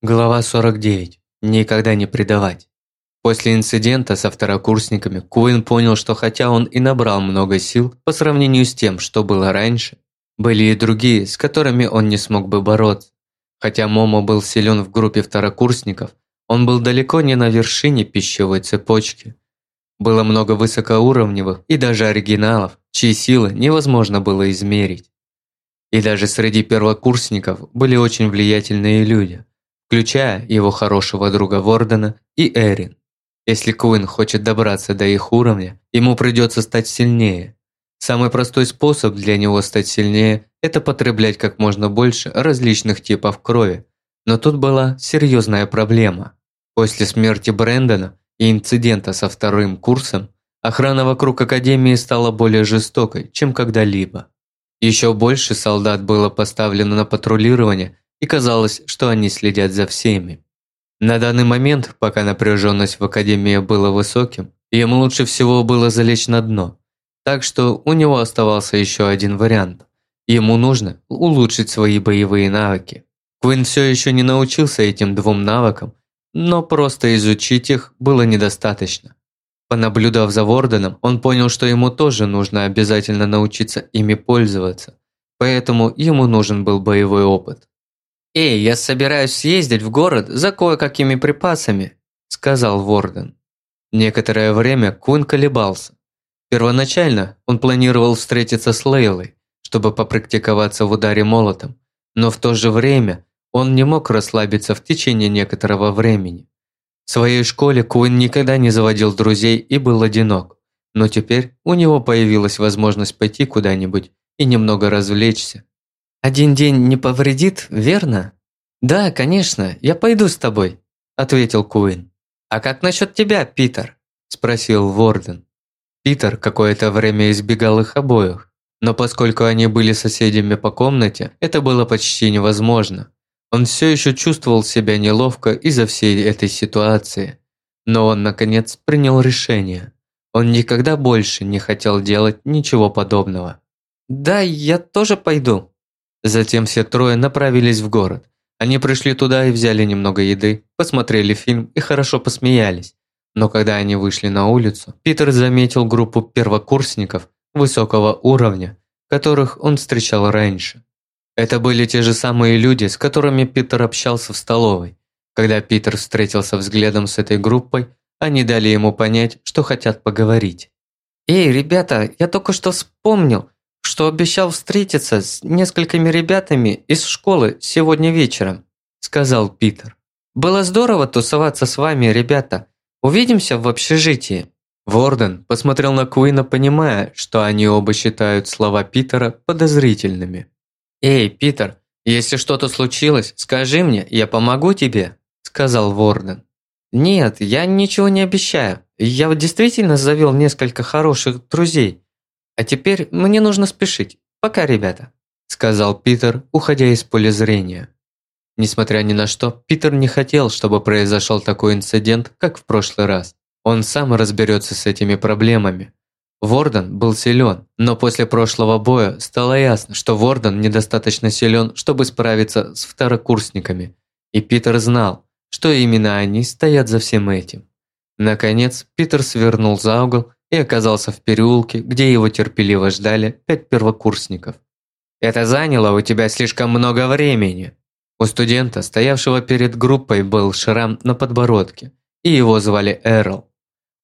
Глава 49. Никогда не предавать. После инцидента со второкурсниками Куин понял, что хотя он и набрал много сил по сравнению с тем, что было раньше, были и другие, с которыми он не смог бы бороться. Хотя Момо был силен в группе второкурсников, он был далеко не на вершине пищевой цепочки. Было много высокоуровневых и даже оригиналов, чьи силы невозможно было измерить. И даже среди первокурсников были очень влиятельные люди включая его хорошего друга Вордена и Эрин. Если Куин хочет добраться до их уровня, ему придется стать сильнее. Самый простой способ для него стать сильнее – это потреблять как можно больше различных типов крови. Но тут была серьезная проблема. После смерти Брэндона и инцидента со вторым курсом, охрана вокруг Академии стала более жестокой, чем когда-либо. Еще больше солдат было поставлено на патрулирование и казалось, что они следят за всеми. На данный момент, пока напряженность в Академии была высоким, ему лучше всего было залечь на дно. Так что у него оставался еще один вариант. Ему нужно улучшить свои боевые навыки. Квин все еще не научился этим двум навыкам, но просто изучить их было недостаточно. Понаблюдав за Ворденом, он понял, что ему тоже нужно обязательно научиться ими пользоваться, поэтому ему нужен был боевой опыт. «Эй, я собираюсь съездить в город за кое-какими припасами», – сказал Ворден. Некоторое время Кун колебался. Первоначально он планировал встретиться с Лейлой, чтобы попрактиковаться в ударе молотом, но в то же время он не мог расслабиться в течение некоторого времени. В своей школе Куин никогда не заводил друзей и был одинок, но теперь у него появилась возможность пойти куда-нибудь и немного развлечься. «Один день не повредит, верно?» «Да, конечно, я пойду с тобой», – ответил Куин. «А как насчет тебя, Питер?» – спросил Ворден. Питер какое-то время избегал их обоих, но поскольку они были соседями по комнате, это было почти невозможно. Он все еще чувствовал себя неловко из-за всей этой ситуации. Но он, наконец, принял решение. Он никогда больше не хотел делать ничего подобного. «Да, я тоже пойду», Затем все трое направились в город. Они пришли туда и взяли немного еды, посмотрели фильм и хорошо посмеялись. Но когда они вышли на улицу, Питер заметил группу первокурсников высокого уровня, которых он встречал раньше. Это были те же самые люди, с которыми Питер общался в столовой. Когда Питер встретился взглядом с этой группой, они дали ему понять, что хотят поговорить. «Эй, ребята, я только что вспомнил, что обещал встретиться с несколькими ребятами из школы сегодня вечером», – сказал Питер. «Было здорово тусоваться с вами, ребята. Увидимся в общежитии». Ворден посмотрел на Куина, понимая, что они оба считают слова Питера подозрительными. «Эй, Питер, если что-то случилось, скажи мне, я помогу тебе», – сказал Ворден. «Нет, я ничего не обещаю. Я действительно завел несколько хороших друзей. А теперь мне нужно спешить. Пока, ребята», – сказал Питер, уходя из поля зрения. Несмотря ни на что, Питер не хотел, чтобы произошел такой инцидент, как в прошлый раз. Он сам разберется с этими проблемами. Ворден был силен, но после прошлого боя стало ясно, что Ворден недостаточно силен, чтобы справиться с второкурсниками. И Питер знал, что именно они стоят за всем этим. Наконец, Питер свернул за угол и оказался в переулке, где его терпеливо ждали пять первокурсников. «Это заняло у тебя слишком много времени». У студента, стоявшего перед группой, был шрам на подбородке, и его звали Эрл.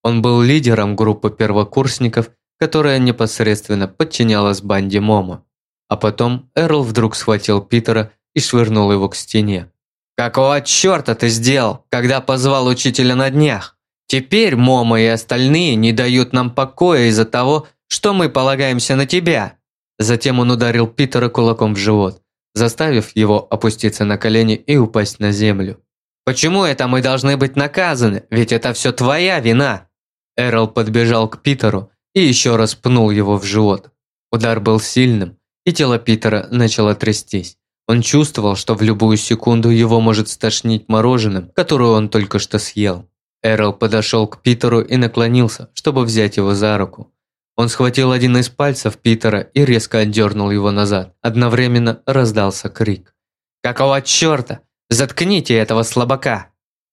Он был лидером группы первокурсников, которая непосредственно подчинялась банде Момо. А потом Эрл вдруг схватил Питера и швырнул его к стене. «Какого черта ты сделал, когда позвал учителя на днях?» Теперь Момо и остальные не дают нам покоя из-за того, что мы полагаемся на тебя». Затем он ударил Питера кулаком в живот, заставив его опуститься на колени и упасть на землю. «Почему это мы должны быть наказаны? Ведь это все твоя вина!» Эрл подбежал к Питеру и еще раз пнул его в живот. Удар был сильным, и тело Питера начало трястись. Он чувствовал, что в любую секунду его может стошнить мороженым, которое он только что съел. Эрл подошел к Питеру и наклонился, чтобы взять его за руку. Он схватил один из пальцев Питера и резко отдернул его назад. Одновременно раздался крик. «Какого черта? Заткните этого слабака!»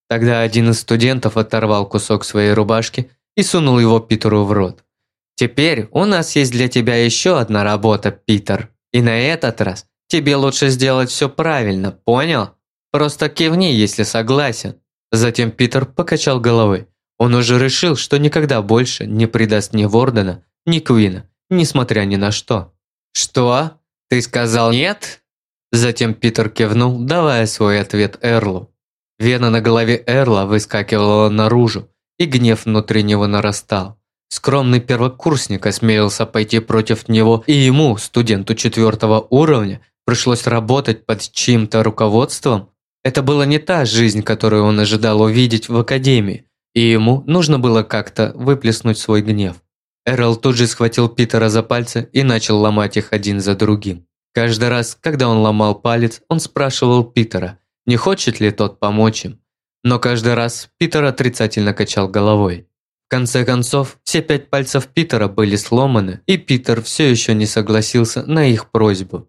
Тогда один из студентов оторвал кусок своей рубашки и сунул его Питеру в рот. «Теперь у нас есть для тебя еще одна работа, Питер. И на этот раз тебе лучше сделать все правильно, понял? Просто кивни, если согласен». Затем Питер покачал головой. Он уже решил, что никогда больше не предаст ни Вордена, ни Куина, несмотря ни на что. «Что? Ты сказал нет?» Затем Питер кивнул, давая свой ответ Эрлу. Вена на голове Эрла выскакивала наружу, и гнев внутри него нарастал. Скромный первокурсник осмелился пойти против него, и ему, студенту четвертого уровня, пришлось работать под чьим-то руководством. Это была не та жизнь, которую он ожидал увидеть в академии, и ему нужно было как-то выплеснуть свой гнев. Эрл тут же схватил Питера за пальцы и начал ломать их один за другим. Каждый раз, когда он ломал палец, он спрашивал Питера, не хочет ли тот помочь им. Но каждый раз Питер отрицательно качал головой. В конце концов, все пять пальцев Питера были сломаны, и Питер все еще не согласился на их просьбу.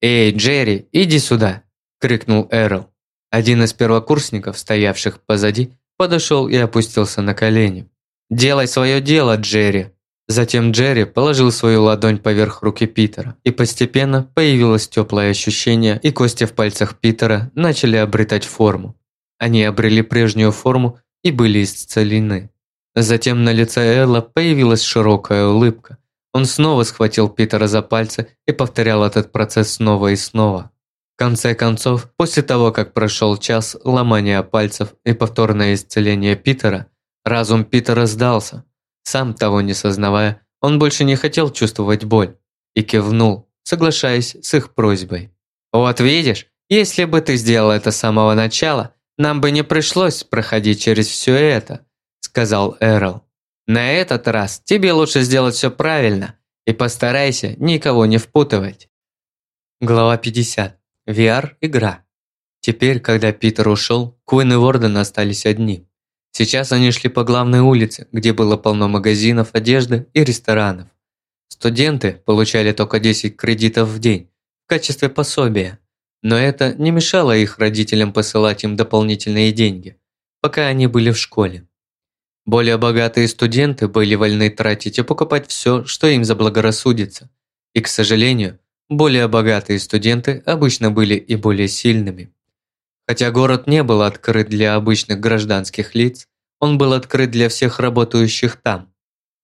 «Эй, Джерри, иди сюда!» – крикнул Эрл. Один из первокурсников, стоявших позади, подошел и опустился на колени. «Делай свое дело, Джерри!» Затем Джерри положил свою ладонь поверх руки Питера, и постепенно появилось теплое ощущение, и кости в пальцах Питера начали обретать форму. Они обрели прежнюю форму и были исцелены. Затем на лице Элла появилась широкая улыбка. Он снова схватил Питера за пальцы и повторял этот процесс снова и снова. Конце концов, после того, как прошел час ломания пальцев и повторное исцеление Питера, разум Питера сдался, сам того не сознавая, он больше не хотел чувствовать боль и кивнул, соглашаясь с их просьбой. «Вот видишь, если бы ты сделал это с самого начала, нам бы не пришлось проходить через все это», сказал Эрл. «На этот раз тебе лучше сделать все правильно и постарайся никого не впутывать». Глава 50. VR-игра. Теперь, когда Питер ушел, Куин и Ворден остались одни. Сейчас они шли по главной улице, где было полно магазинов одежды и ресторанов. Студенты получали только 10 кредитов в день в качестве пособия, но это не мешало их родителям посылать им дополнительные деньги, пока они были в школе. Более богатые студенты были вольны тратить и покупать все, что им заблагорассудится. И, к сожалению, более богатые студенты обычно были и более сильными. Хотя город не был открыт для обычных гражданских лиц, он был открыт для всех работающих там.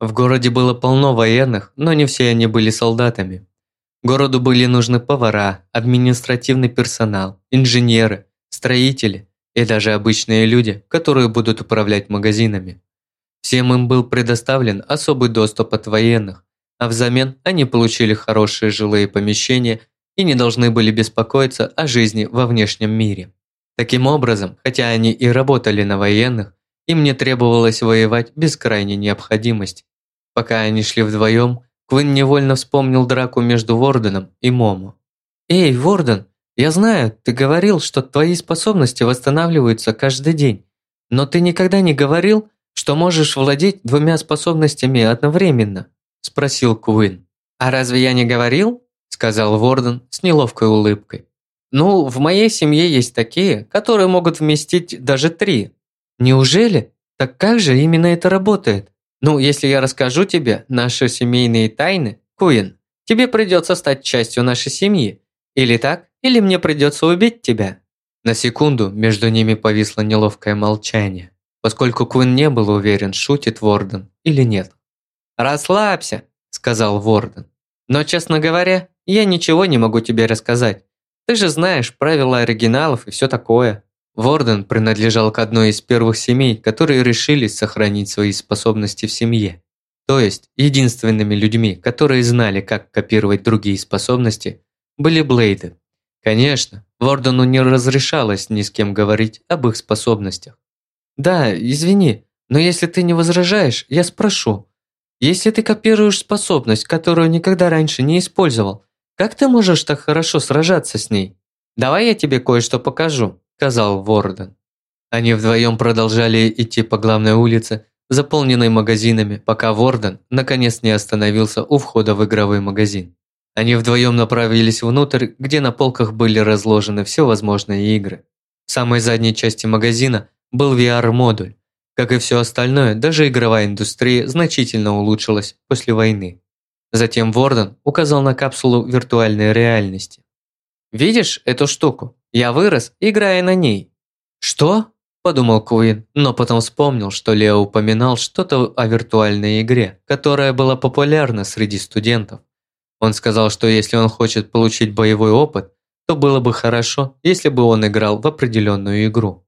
В городе было полно военных, но не все они были солдатами. Городу были нужны повара, административный персонал, инженеры, строители и даже обычные люди, которые будут управлять магазинами. Всем им был предоставлен особый доступ от военных, а взамен они получили хорошие жилые помещения и не должны были беспокоиться о жизни во внешнем мире. Таким образом, хотя они и работали на военных, им не требовалось воевать без крайней необходимости. Пока они шли вдвоем, Квин невольно вспомнил драку между Ворденом и Момо. «Эй, Ворден, я знаю, ты говорил, что твои способности восстанавливаются каждый день, но ты никогда не говорил, что можешь владеть двумя способностями одновременно?» – спросил Квин. «А разве я не говорил?» – сказал Ворден с неловкой улыбкой. Ну, в моей семье есть такие, которые могут вместить даже три. Неужели? Так как же именно это работает? Ну, если я расскажу тебе наши семейные тайны, Куин, тебе придется стать частью нашей семьи. Или так, или мне придется убить тебя. На секунду между ними повисло неловкое молчание, поскольку Куин не был уверен, шутит Ворден или нет. «Расслабься», – сказал Ворден. «Но, честно говоря, я ничего не могу тебе рассказать. Ты же знаешь правила оригиналов и все такое. Ворден принадлежал к одной из первых семей, которые решили сохранить свои способности в семье. То есть, единственными людьми, которые знали, как копировать другие способности, были Блейды. Конечно, Вордену не разрешалось ни с кем говорить об их способностях. «Да, извини, но если ты не возражаешь, я спрошу. Если ты копируешь способность, которую никогда раньше не использовал, как ты можешь так хорошо сражаться с ней? Давай я тебе кое-что покажу», – сказал Ворден. Они вдвоем продолжали идти по главной улице, заполненной магазинами, пока Ворден наконец не остановился у входа в игровой магазин. Они вдвоем направились внутрь, где на полках были разложены все возможные игры. В самой задней части магазина был VR-модуль. Как и все остальное, даже игровая индустрия значительно улучшилась после войны. Затем Ворден указал на капсулу виртуальной реальности. «Видишь эту штуку? Я вырос, играя на ней». «Что?» – подумал Куин, но потом вспомнил, что Лео упоминал что-то о виртуальной игре, которая была популярна среди студентов. Он сказал, что если он хочет получить боевой опыт, то было бы хорошо, если бы он играл в определенную игру.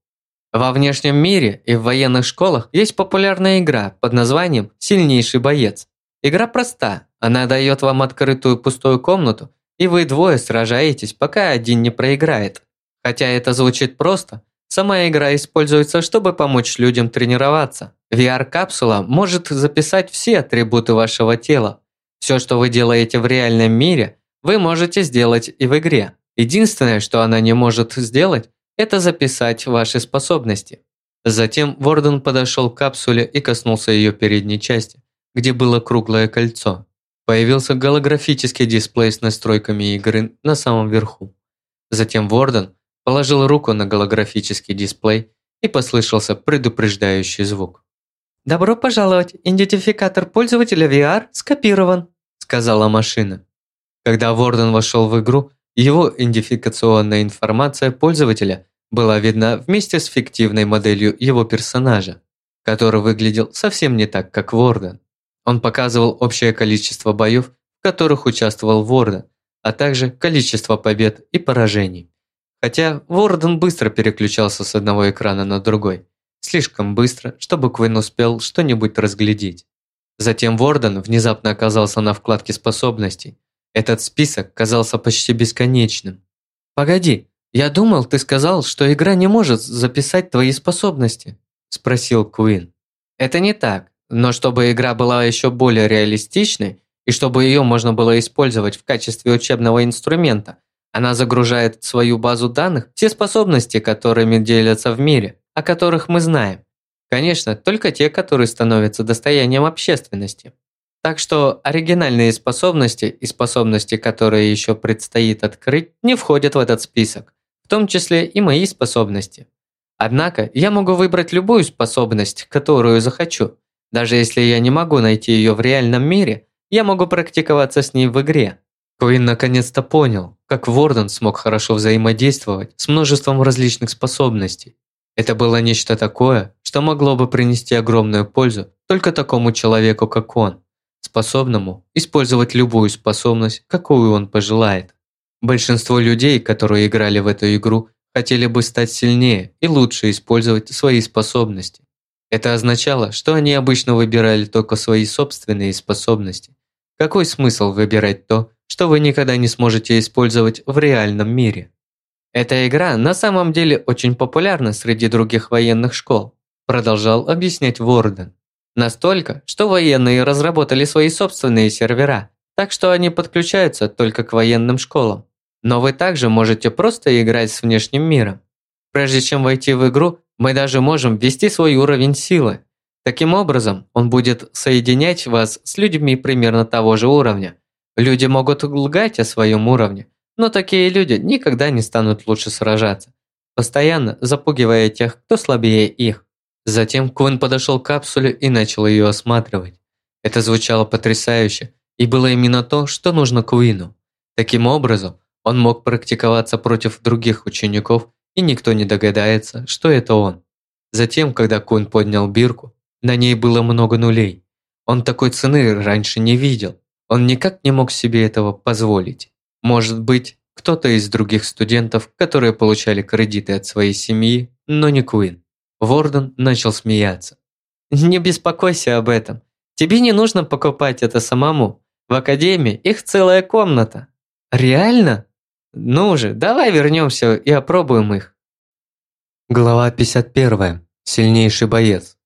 Во внешнем мире и в военных школах есть популярная игра под названием «Сильнейший боец». Игра проста, она дает вам открытую пустую комнату, и вы двое сражаетесь, пока один не проиграет. Хотя это звучит просто, сама игра используется, чтобы помочь людям тренироваться. VR-капсула может записать все атрибуты вашего тела. Все, что вы делаете в реальном мире, вы можете сделать и в игре. Единственное, что она не может сделать, это записать ваши способности. Затем Ворден подошел к капсуле и коснулся ее передней части, где было круглое кольцо. Появился голографический дисплей с настройками игры на самом верху. Затем Ворден положил руку на голографический дисплей и послышался предупреждающий звук. «Добро пожаловать! Идентификатор пользователя VR скопирован», сказала машина. Когда Ворден вошел в игру, его идентификационная информация пользователя была видна вместе с фиктивной моделью его персонажа, который выглядел совсем не так, как Ворден. Он показывал общее количество боев, в которых участвовал Ворден, а также количество побед и поражений. Хотя Ворден быстро переключался с одного экрана на другой. Слишком быстро, чтобы Квин успел что-нибудь разглядеть. Затем Ворден внезапно оказался на вкладке способностей. Этот список казался почти бесконечным. «Погоди, я думал, ты сказал, что игра не может записать твои способности», – спросил Куин. «Это не так. Но чтобы игра была еще более реалистичной, и чтобы ее можно было использовать в качестве учебного инструмента, она загружает в свою базу данных все способности, которыми делятся в мире, о которых мы знаем. Конечно, только те, которые становятся достоянием общественности. Так что оригинальные способности и способности, которые еще предстоит открыть, не входят в этот список, в том числе и мои способности. Однако я могу выбрать любую способность, которую захочу, даже если я не могу найти ее в реальном мире, я могу практиковаться с ней в игре. Куин наконец-то понял, как Ворден смог хорошо взаимодействовать с множеством различных способностей. Это было нечто такое, что могло бы принести огромную пользу только такому человеку, как он, способному использовать любую способность, какую он пожелает. Большинство людей, которые играли в эту игру, хотели бы стать сильнее и лучше использовать свои способности. Это означало, что они обычно выбирали только свои собственные способности. Какой смысл выбирать то, что вы никогда не сможете использовать в реальном мире? Эта игра на самом деле очень популярна среди других военных школ, продолжал объяснять Ворден. Настолько, что военные разработали свои собственные сервера, так что они подключаются только к военным школам. Но вы также можете просто играть с внешним миром. Прежде чем войти в игру, мы даже можем ввести свой уровень силы. Таким образом, он будет соединять вас с людьми примерно того же уровня. Люди могут лгать о своем уровне, но такие люди никогда не станут лучше сражаться, постоянно запугивая тех, кто слабее их. Затем Квин подошел к капсуле и начал ее осматривать. Это звучало потрясающе и было именно то, что нужно Куину. Таким образом, он мог практиковаться против других учеников и никто не догадается, что это он. Затем, когда Кун поднял бирку, на ней было много нулей. Он такой цены раньше не видел. Он никак не мог себе этого позволить. Может быть, кто-то из других студентов, которые получали кредиты от своей семьи, но не Куин. Ворден начал смеяться. «Не беспокойся об этом. Тебе не нужно покупать это самому. В академии их целая комната». «Реально?» Ну же, давай вернемся и опробуем их. Глава 51. Сильнейший боец.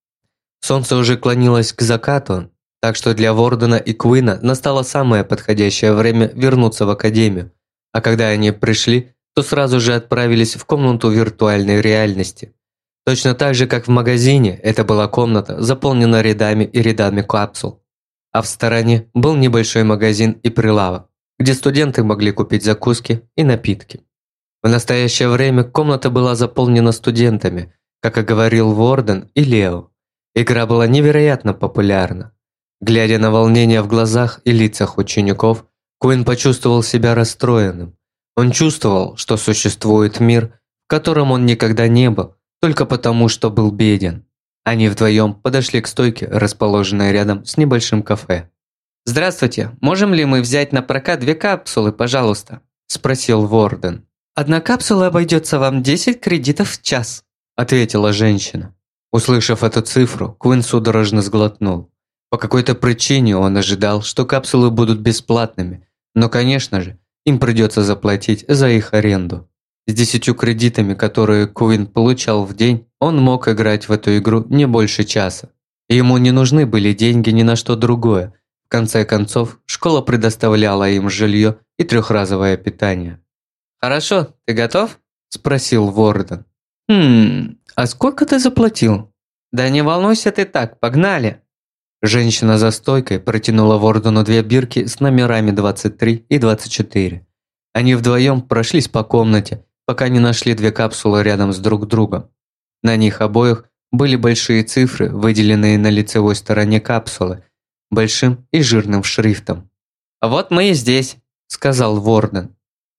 Солнце уже клонилось к закату, так что для Вордена и Куина настало самое подходящее время вернуться в Академию. А когда они пришли, то сразу же отправились в комнату виртуальной реальности. Точно так же, как в магазине, это была комната, заполнена рядами и рядами капсул. А в стороне был небольшой магазин и прилавок где студенты могли купить закуски и напитки. В настоящее время комната была заполнена студентами, как и говорил Ворден и Лео. Игра была невероятно популярна. Глядя на волнение в глазах и лицах учеников, Куин почувствовал себя расстроенным. Он чувствовал, что существует мир, в котором он никогда не был, только потому, что был беден. Они вдвоем подошли к стойке, расположенной рядом с небольшим кафе. «Здравствуйте, можем ли мы взять на прокат две капсулы, пожалуйста?» – спросил Ворден. «Одна капсула обойдется вам 10 кредитов в час», – ответила женщина. Услышав эту цифру, Куин судорожно сглотнул. По какой-то причине он ожидал, что капсулы будут бесплатными, но, конечно же, им придется заплатить за их аренду. С десятью кредитами, которые Куин получал в день, он мог играть в эту игру не больше часа. Ему не нужны были деньги ни на что другое. В конце концов, школа предоставляла им жилье и трехразовое питание. «Хорошо, ты готов?» – спросил Ворден. «Хм, а сколько ты заплатил?» «Да не волнуйся ты так, погнали!» Женщина за стойкой протянула Вордену две бирки с номерами 23 и 24. Они вдвоем прошлись по комнате, пока не нашли две капсулы рядом с друг другом. На них обоих были большие цифры, выделенные на лицевой стороне капсулы, большим и жирным шрифтом. «Вот мы и здесь», – сказал Ворден.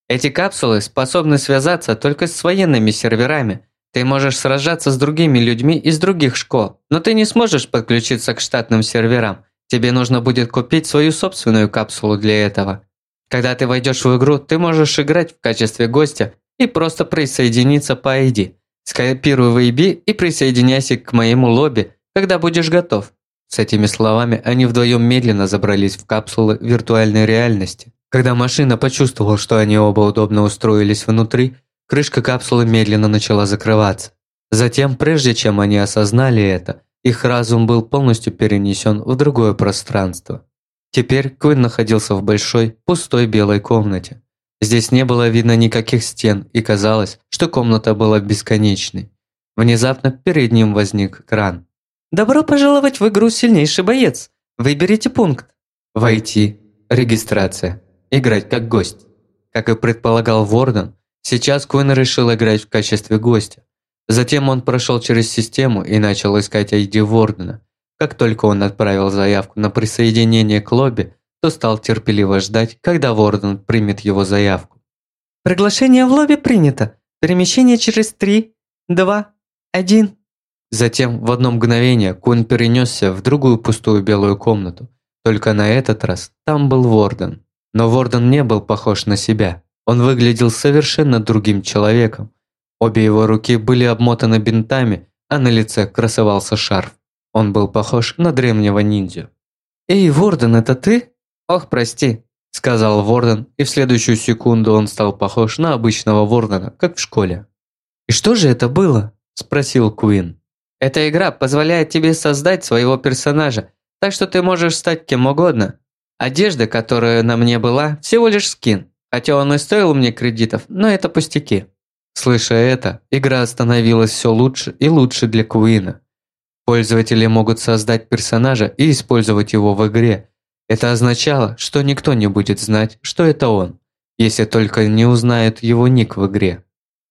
«Эти капсулы способны связаться только с военными серверами. Ты можешь сражаться с другими людьми из других школ, но ты не сможешь подключиться к штатным серверам. Тебе нужно будет купить свою собственную капсулу для этого. Когда ты войдешь в игру, ты можешь играть в качестве гостя и просто присоединиться по ID. Скопируй VB и присоединяйся к моему лобби, когда будешь готов. С этими словами они вдвоем медленно забрались в капсулы виртуальной реальности. Когда машина почувствовала, что они оба удобно устроились внутри, крышка капсулы медленно начала закрываться. Затем, прежде чем они осознали это, их разум был полностью перенесен в другое пространство. Теперь Куин находился в большой, пустой белой комнате. Здесь не было видно никаких стен, и казалось, что комната была бесконечной. Внезапно перед ним возник кран. «Добро пожаловать в игру «Сильнейший боец». Выберите пункт». «Войти». Регистрация. Играть как гость. Как и предполагал Ворден, сейчас Куин решил играть в качестве гостя. Затем он прошел через систему и начал искать ID Вордена. Как только он отправил заявку на присоединение к лобби, то стал терпеливо ждать, когда Ворден примет его заявку. «Приглашение в лобби принято. Перемещение через три, два, один». Затем в одно мгновение Кун перенесся в другую пустую белую комнату. Только на этот раз там был Ворден. Но Ворден не был похож на себя. Он выглядел совершенно другим человеком. Обе его руки были обмотаны бинтами, а на лице красовался шарф. Он был похож на древнего ниндзю. «Эй, Ворден, это ты?» «Ох, прости», – сказал Ворден, и в следующую секунду он стал похож на обычного Вордена, как в школе. «И что же это было?» – спросил Куин. «Эта игра позволяет тебе создать своего персонажа, так что ты можешь стать кем угодно. Одежда, которая на мне была, всего лишь скин, хотя он и стоил мне кредитов, но это пустяки». Слыша это, игра становилась все лучше и лучше для Куина. Пользователи могут создать персонажа и использовать его в игре, это означало, что никто не будет знать, что это он, если только не узнают его ник в игре.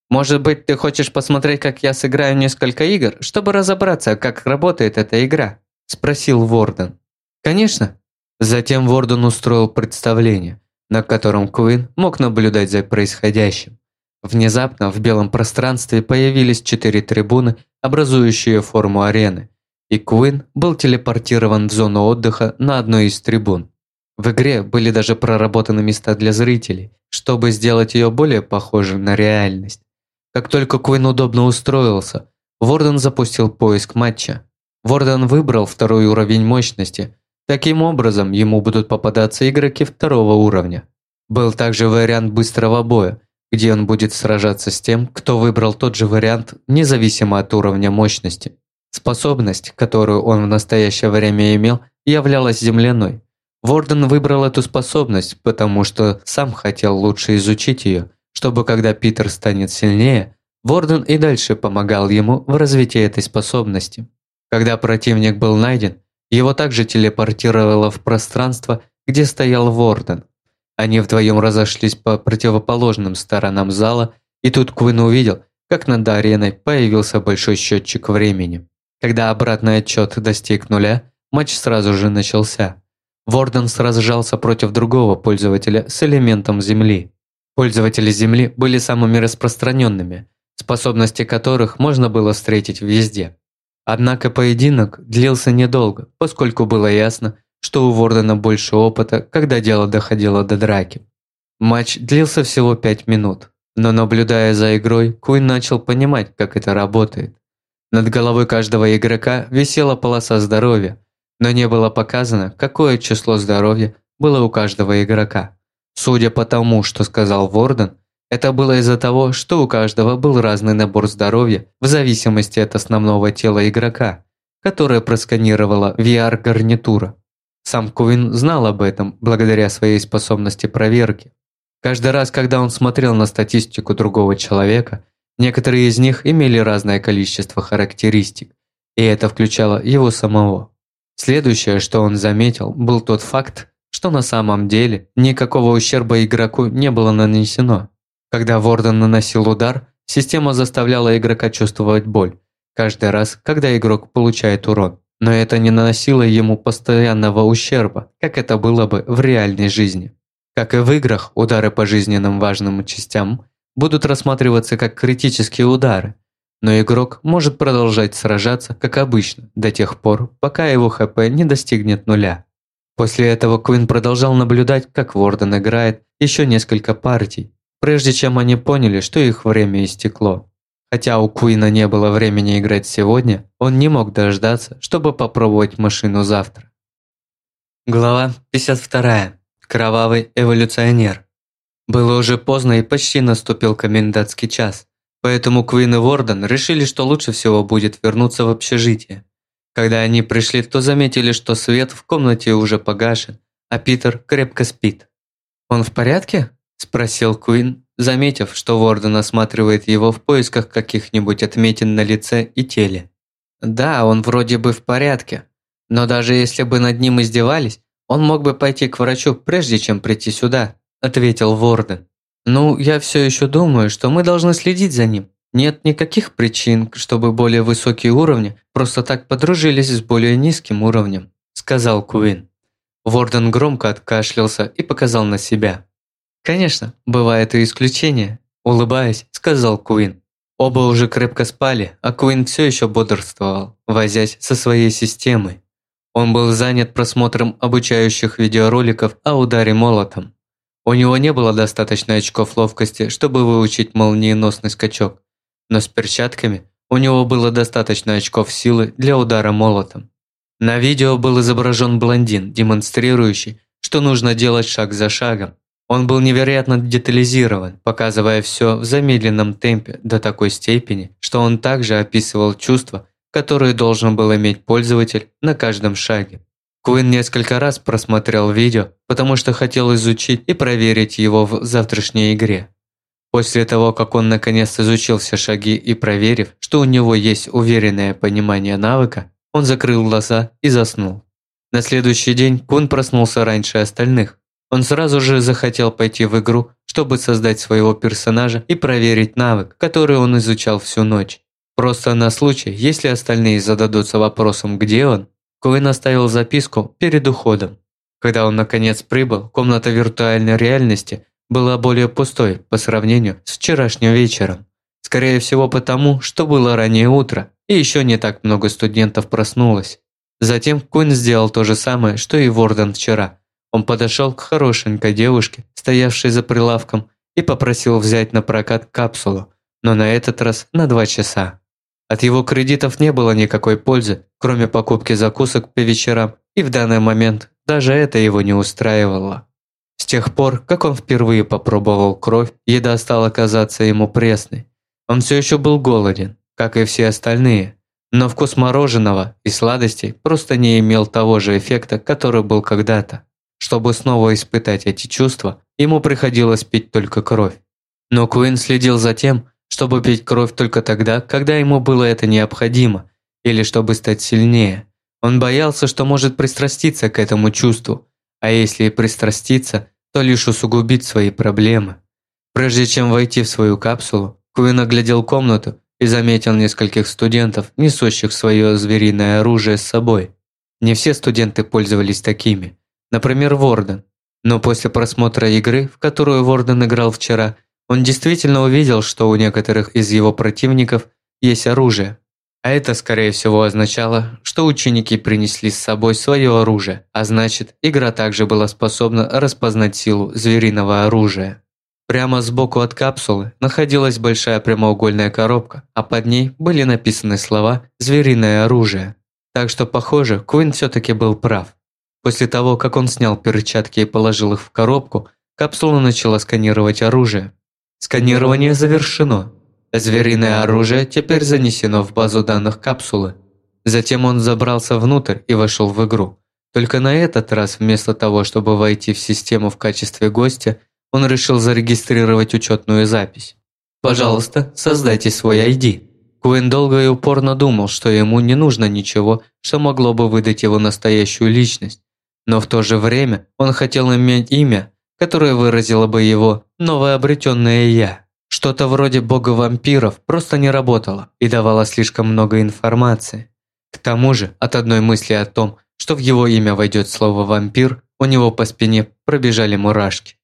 Может быть, ты хочешь посмотреть, как я сыграю несколько игр, чтобы разобраться, как работает эта игра? Спросил Ворден. Конечно. Затем Ворден устроил представление, на котором Куин мог наблюдать за происходящим. Внезапно в белом пространстве появились четыре трибуны, образующие форму арены, и Куин был телепортирован в зону отдыха на одной из трибун. В игре были даже проработаны места для зрителей, чтобы сделать ее более похожей на реальность. Как только Куин удобно устроился, Ворден запустил поиск матча. Ворден выбрал второй уровень мощности. Таким образом, ему будут попадаться игроки второго уровня. Был также вариант быстрого боя, где он будет сражаться с тем, кто выбрал тот же вариант, независимо от уровня мощности. Способность, которую он в настоящее время имел, являлась земляной. Ворден выбрал эту способность, потому что сам хотел лучше изучить ее, чтобы когда Питер станет сильнее, Ворден и дальше помогал ему в развитии этой способности. Когда противник был найден, его также телепортировало в пространство, где стоял Ворден. Они вдвоем разошлись по противоположным сторонам зала И тут Квин увидел, как над ареной появился большой счетчик времени. Когда обратный отчет достиг нуля, матч сразу же начался. Ворден сражался против другого пользователя с элементом Земли. Пользователи Земли были самыми распространенными, способности которых можно было встретить везде. Однако поединок длился недолго, поскольку было ясно, что у Вордена больше опыта, когда дело доходило до драки. Матч длился всего 5 минут, но наблюдая за игрой, Куин начал понимать, как это работает. Над головой каждого игрока висела полоса здоровья, но не было показано, какое число здоровья было у каждого игрока. Судя по тому, что сказал Ворден, это было из-за того, что у каждого был разный набор здоровья в зависимости от основного тела игрока, которое просканировала VR-гарнитура. Сам Куин знал об этом благодаря своей способности проверки. Каждый раз, когда он смотрел на статистику другого человека, некоторые из них имели разное количество характеристик, и это включало его самого. Следующее, что он заметил, был тот факт, что на самом деле никакого ущерба игроку не было нанесено. Когда Ворден наносил удар, система заставляла игрока чувствовать боль каждый раз, когда игрок получает урон. Но это не наносило ему постоянного ущерба, как это было бы в реальной жизни. Как и в играх, удары по жизненным важным частям будут рассматриваться как критические удары, но игрок может продолжать сражаться, как обычно, до тех пор, пока его ХП не достигнет нуля. После этого Квин продолжал наблюдать, как Ворден играет еще несколько партий, прежде чем они поняли, что их время истекло. Хотя у Куина не было времени играть сегодня, он не мог дождаться, чтобы попробовать машину завтра. Глава 52. Кровавый эволюционер. Было уже поздно и почти наступил комендантский час, поэтому Куин и Ворден решили, что лучше всего будет вернуться в общежитие. Когда они пришли, то заметили, что свет в комнате уже погашен, а Питер крепко спит. «Он в порядке?» – спросил Куин, заметив, что Ворден осматривает его в поисках каких-нибудь отметин на лице и теле. «Да, он вроде бы в порядке, но даже если бы над ним издевались, он мог бы пойти к врачу, прежде чем прийти сюда», – ответил Ворден. «Ну, я все еще думаю, что мы должны следить за ним. Нет никаких причин, чтобы более высокие уровни просто так подружились с более низким уровнем», – сказал Куин. Ворден громко откашлялся и показал на себя. «Конечно, бывает и исключения», – улыбаясь, сказал Куин. Оба уже крепко спали, а Куин все еще бодрствовал, возясь со своей системой. Он был занят просмотром обучающих видеороликов о ударе молотом. У него не было достаточно очков ловкости, чтобы выучить молниеносный скачок, но с перчатками у него было достаточно очков силы для удара молотом. На видео был изображен блондин, демонстрирующий, что нужно делать шаг за шагом. Он был невероятно детализирован, показывая все в замедленном темпе до такой степени, что он также описывал чувства, которые должен был иметь пользователь на каждом шаге. Куин несколько раз просмотрел видео, потому что хотел изучить и проверить его в завтрашней игре. После того, как он наконец изучил все шаги и проверив, что у него есть уверенное понимание навыка, он закрыл глаза и заснул. На следующий день Кун проснулся раньше остальных. Он сразу же захотел пойти в игру, чтобы создать своего персонажа и проверить навык, который он изучал всю ночь. Просто на случай, если остальные зададутся вопросом, где он, Куин оставил записку перед уходом. Когда он наконец прибыл, комната виртуальной реальности была более пустой по сравнению с вчерашним вечером. Скорее всего потому, что было раннее утро, и еще не так много студентов проснулось. Затем Куин сделал то же самое, что и Ворден вчера. Он подошел к хорошенькой девушке, стоявшей за прилавком, и попросил взять на прокат капсулу, но на этот раз на два часа. От его кредитов не было никакой пользы, кроме покупки закусок по вечерам, и в данный момент даже это его не устраивало. С тех пор, как он впервые попробовал кровь, еда стала казаться ему пресной. Он все еще был голоден, как и все остальные, но вкус мороженого и сладостей просто не имел того же эффекта, который был когда-то. Чтобы снова испытать эти чувства, ему приходилось пить только кровь. Но Куин следил за тем, чтобы пить кровь только тогда, когда ему было это необходимо, или чтобы стать сильнее. Он боялся, что может пристраститься к этому чувству, а если и пристраститься, то лишь усугубит свои проблемы. Прежде чем войти в свою капсулу, Куин оглядел комнату и заметил нескольких студентов, несущих свое звериное оружие с собой. Не все студенты пользовались такими. Например, Ворден. Но после просмотра игры, в которую Ворден играл вчера, он действительно увидел, что у некоторых из его противников есть оружие. А это, скорее всего, означало, что ученики принесли с собой свое оружие, а значит, игра также была способна распознать силу звериного оружия. Прямо сбоку от капсулы находилась большая прямоугольная коробка, а под ней были написаны слова «звериное оружие». Так что, похоже, Куин все-таки был прав. После того, как он снял перчатки и положил их в коробку, капсула начала сканировать оружие. Сканирование завершено. Звериное оружие теперь занесено в базу данных капсулы. Затем он забрался внутрь и вошел в игру. Только на этот раз, вместо того, чтобы войти в систему в качестве гостя, он решил зарегистрировать учетную запись. «Пожалуйста, создайте свой ID». Куин долго и упорно думал, что ему не нужно ничего, что могло бы выдать его настоящую личность. Но в то же время он хотел иметь имя, которое выразило бы его новообретенное «я». Что-то вроде бога вампиров просто не работало и давало слишком много информации. К тому же, от одной мысли о том, что в его имя войдет слово «вампир», у него по спине пробежали мурашки.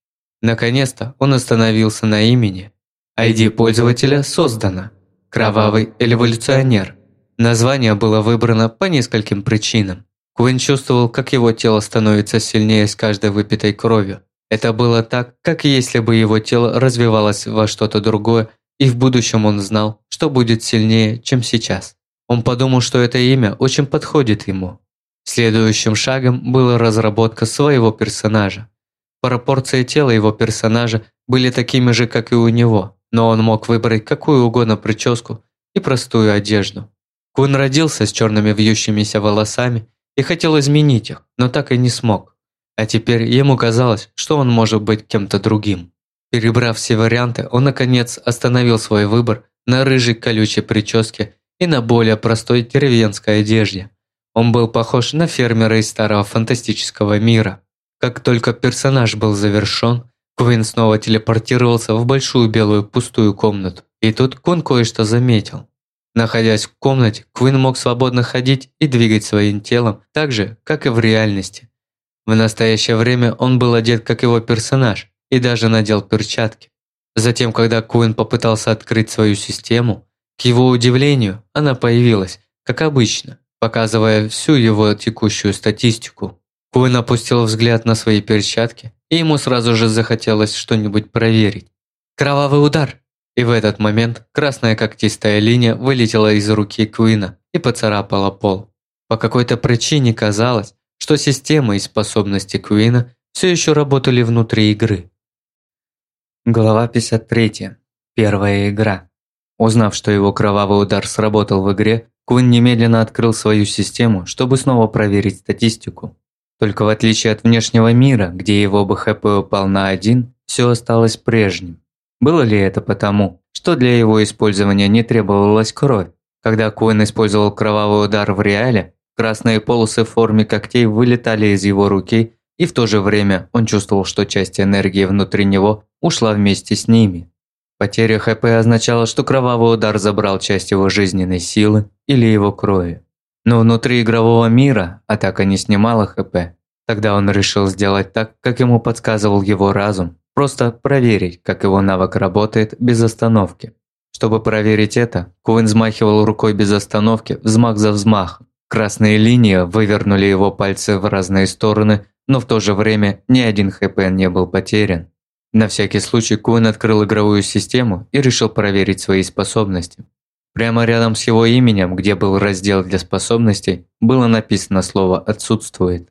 Наконец-то он остановился на имени. ID пользователя создано. Кровавый эволюционер. Название было выбрано по нескольким причинам. Куин чувствовал, как его тело становится сильнее с каждой выпитой кровью. Это было так, как если бы его тело развивалось во что-то другое, и в будущем он знал, что будет сильнее, чем сейчас. Он подумал, что это имя очень подходит ему. Следующим шагом была разработка своего персонажа. Пропорции тела его персонажа были такими же, как и у него, но он мог выбрать какую угодно прическу и простую одежду. Кун родился с черными вьющимися волосами и хотел изменить их, но так и не смог. А теперь ему казалось, что он может быть кем-то другим. Перебрав все варианты, он наконец остановил свой выбор на рыжей колючей прическе и на более простой деревенской одежде. Он был похож на фермера из старого фантастического мира. Как только персонаж был завершен, Квин снова телепортировался в большую белую пустую комнату. И тут Кун кое-что заметил. Находясь в комнате, Квин мог свободно ходить и двигать своим телом так же, как и в реальности. В настоящее время он был одет как его персонаж и даже надел перчатки. Затем, когда Куин попытался открыть свою систему, к его удивлению, она появилась, как обычно, показывая всю его текущую статистику. Куин опустил взгляд на свои перчатки, и ему сразу же захотелось что-нибудь проверить. Кровавый удар! И в этот момент красная когтистая линия вылетела из руки Куина и поцарапала пол. По какой-то причине казалось, что система и способности Куина все еще работали внутри игры. Глава 53. Первая игра. Узнав, что его кровавый удар сработал в игре, Куин немедленно открыл свою систему, чтобы снова проверить статистику. Только в отличие от внешнего мира, где его БХП упал на один, все осталось прежним. Было ли это потому, что для его использования не требовалась кровь? Когда Куин использовал кровавый удар в реале, Красные полосы в форме когтей вылетали из его руки, и в то же время он чувствовал, что часть энергии внутри него ушла вместе с ними. Потеря ХП означала, что кровавый удар забрал часть его жизненной силы или его крови. Но внутри игрового мира атака не снимала ХП. Тогда он решил сделать так, как ему подсказывал его разум, просто проверить, как его навык работает без остановки. Чтобы проверить это, Куин взмахивал рукой без остановки, взмах за взмахом. Красные линии вывернули его пальцы в разные стороны, но в то же время ни один ХП не был потерян. На всякий случай Куин открыл игровую систему и решил проверить свои способности. Прямо рядом с его именем, где был раздел для способностей, было написано слово «отсутствует».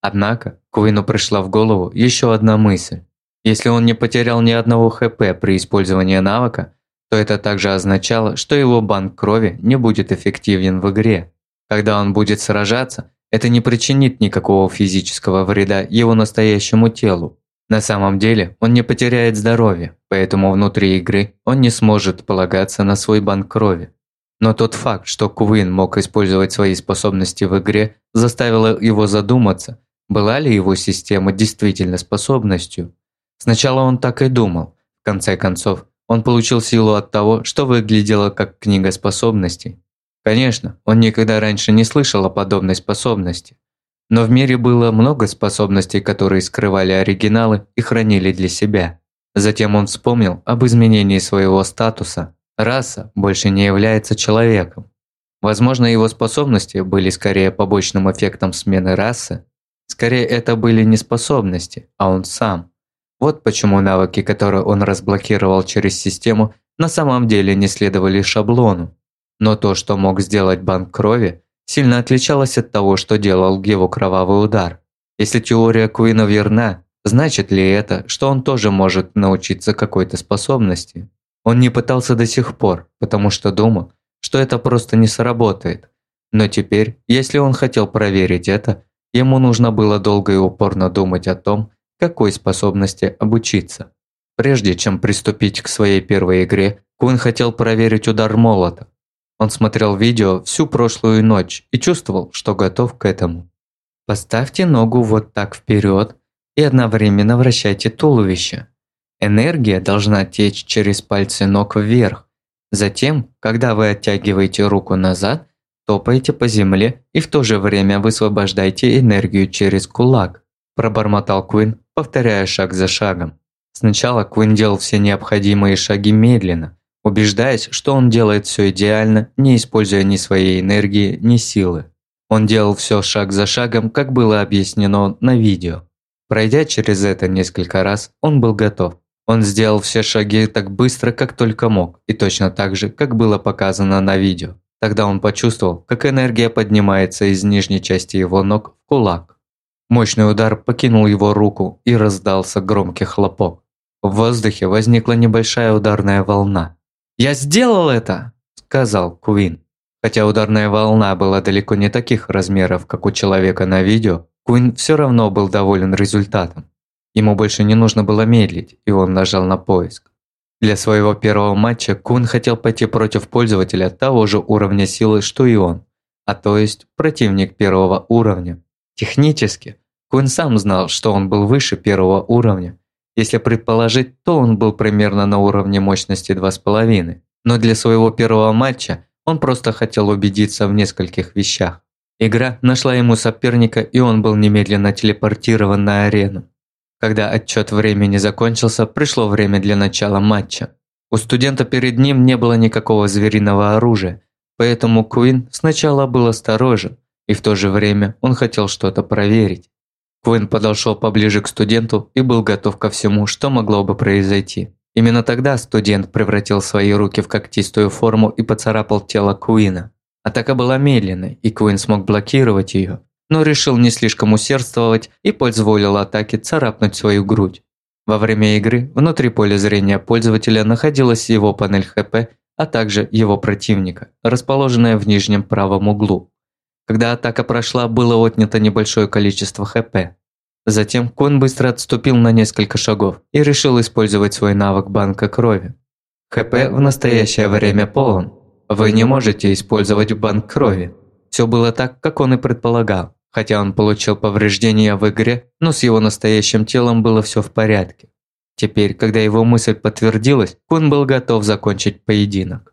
Однако Куину пришла в голову еще одна мысль. Если он не потерял ни одного ХП при использовании навыка, то это также означало, что его банк крови не будет эффективен в игре. Когда он будет сражаться, это не причинит никакого физического вреда его настоящему телу. На самом деле, он не потеряет здоровье, поэтому внутри игры он не сможет полагаться на свой банк крови. Но тот факт, что Куин мог использовать свои способности в игре, заставил его задуматься, была ли его система действительно способностью. Сначала он так и думал. В конце концов, он получил силу от того, что выглядело как книга способностей. Конечно, он никогда раньше не слышал о подобной способности. Но в мире было много способностей, которые скрывали оригиналы и хранили для себя. Затем он вспомнил об изменении своего статуса. Раса больше не является человеком. Возможно, его способности были скорее побочным эффектом смены расы. Скорее, это были не способности, а он сам. Вот почему навыки, которые он разблокировал через систему, на самом деле не следовали шаблону. Но то, что мог сделать банк крови, сильно отличалось от того, что делал его кровавый удар. Если теория Куина верна, значит ли это, что он тоже может научиться какой-то способности? Он не пытался до сих пор, потому что думал, что это просто не сработает. Но теперь, если он хотел проверить это, ему нужно было долго и упорно думать о том, какой способности обучиться. Прежде чем приступить к своей первой игре, Куин хотел проверить удар молота. Он смотрел видео всю прошлую ночь и чувствовал, что готов к этому. Поставьте ногу вот так вперед и одновременно вращайте туловище. Энергия должна течь через пальцы ног вверх. Затем, когда вы оттягиваете руку назад, топайте по земле и в то же время высвобождайте энергию через кулак. Пробормотал Куин, повторяя шаг за шагом. Сначала Куин делал все необходимые шаги медленно, убеждаясь, что он делает все идеально, не используя ни своей энергии, ни силы. Он делал все шаг за шагом, как было объяснено на видео. Пройдя через это несколько раз, он был готов. Он сделал все шаги так быстро, как только мог, и точно так же, как было показано на видео. Тогда он почувствовал, как энергия поднимается из нижней части его ног в кулак. Мощный удар покинул его руку и раздался громкий хлопок. В воздухе возникла небольшая ударная волна. «Я сделал это!» – сказал Куин. Хотя ударная волна была далеко не таких размеров, как у человека на видео, Куин все равно был доволен результатом. Ему больше не нужно было медлить, и он нажал на поиск. Для своего первого матча Кун хотел пойти против пользователя того же уровня силы, что и он, а то есть противник первого уровня. Технически, Кун сам знал, что он был выше первого уровня. Если предположить, то он был примерно на уровне мощности 2,5. Но для своего первого матча он просто хотел убедиться в нескольких вещах. Игра нашла ему соперника, и он был немедленно телепортирован на арену. Когда отчет времени закончился, пришло время для начала матча. У студента перед ним не было никакого звериного оружия, поэтому Куин сначала был осторожен, и в то же время он хотел что-то проверить. Куин подошел поближе к студенту и был готов ко всему, что могло бы произойти. Именно тогда студент превратил свои руки в когтистую форму и поцарапал тело Куина. Атака была медленной, и Куин смог блокировать ее, но решил не слишком усердствовать и позволил атаке царапнуть свою грудь. Во время игры внутри поля зрения пользователя находилась его панель ХП, а также его противника, расположенная в нижнем правом углу. Когда атака прошла, было отнято небольшое количество ХП. Затем Кун быстро отступил на несколько шагов и решил использовать свой навык банка крови. ХП в настоящее время полон. Вы не можете использовать банк крови. Все было так, как он и предполагал. Хотя он получил повреждения в игре, но с его настоящим телом было все в порядке. Теперь, когда его мысль подтвердилась, Кун был готов закончить поединок.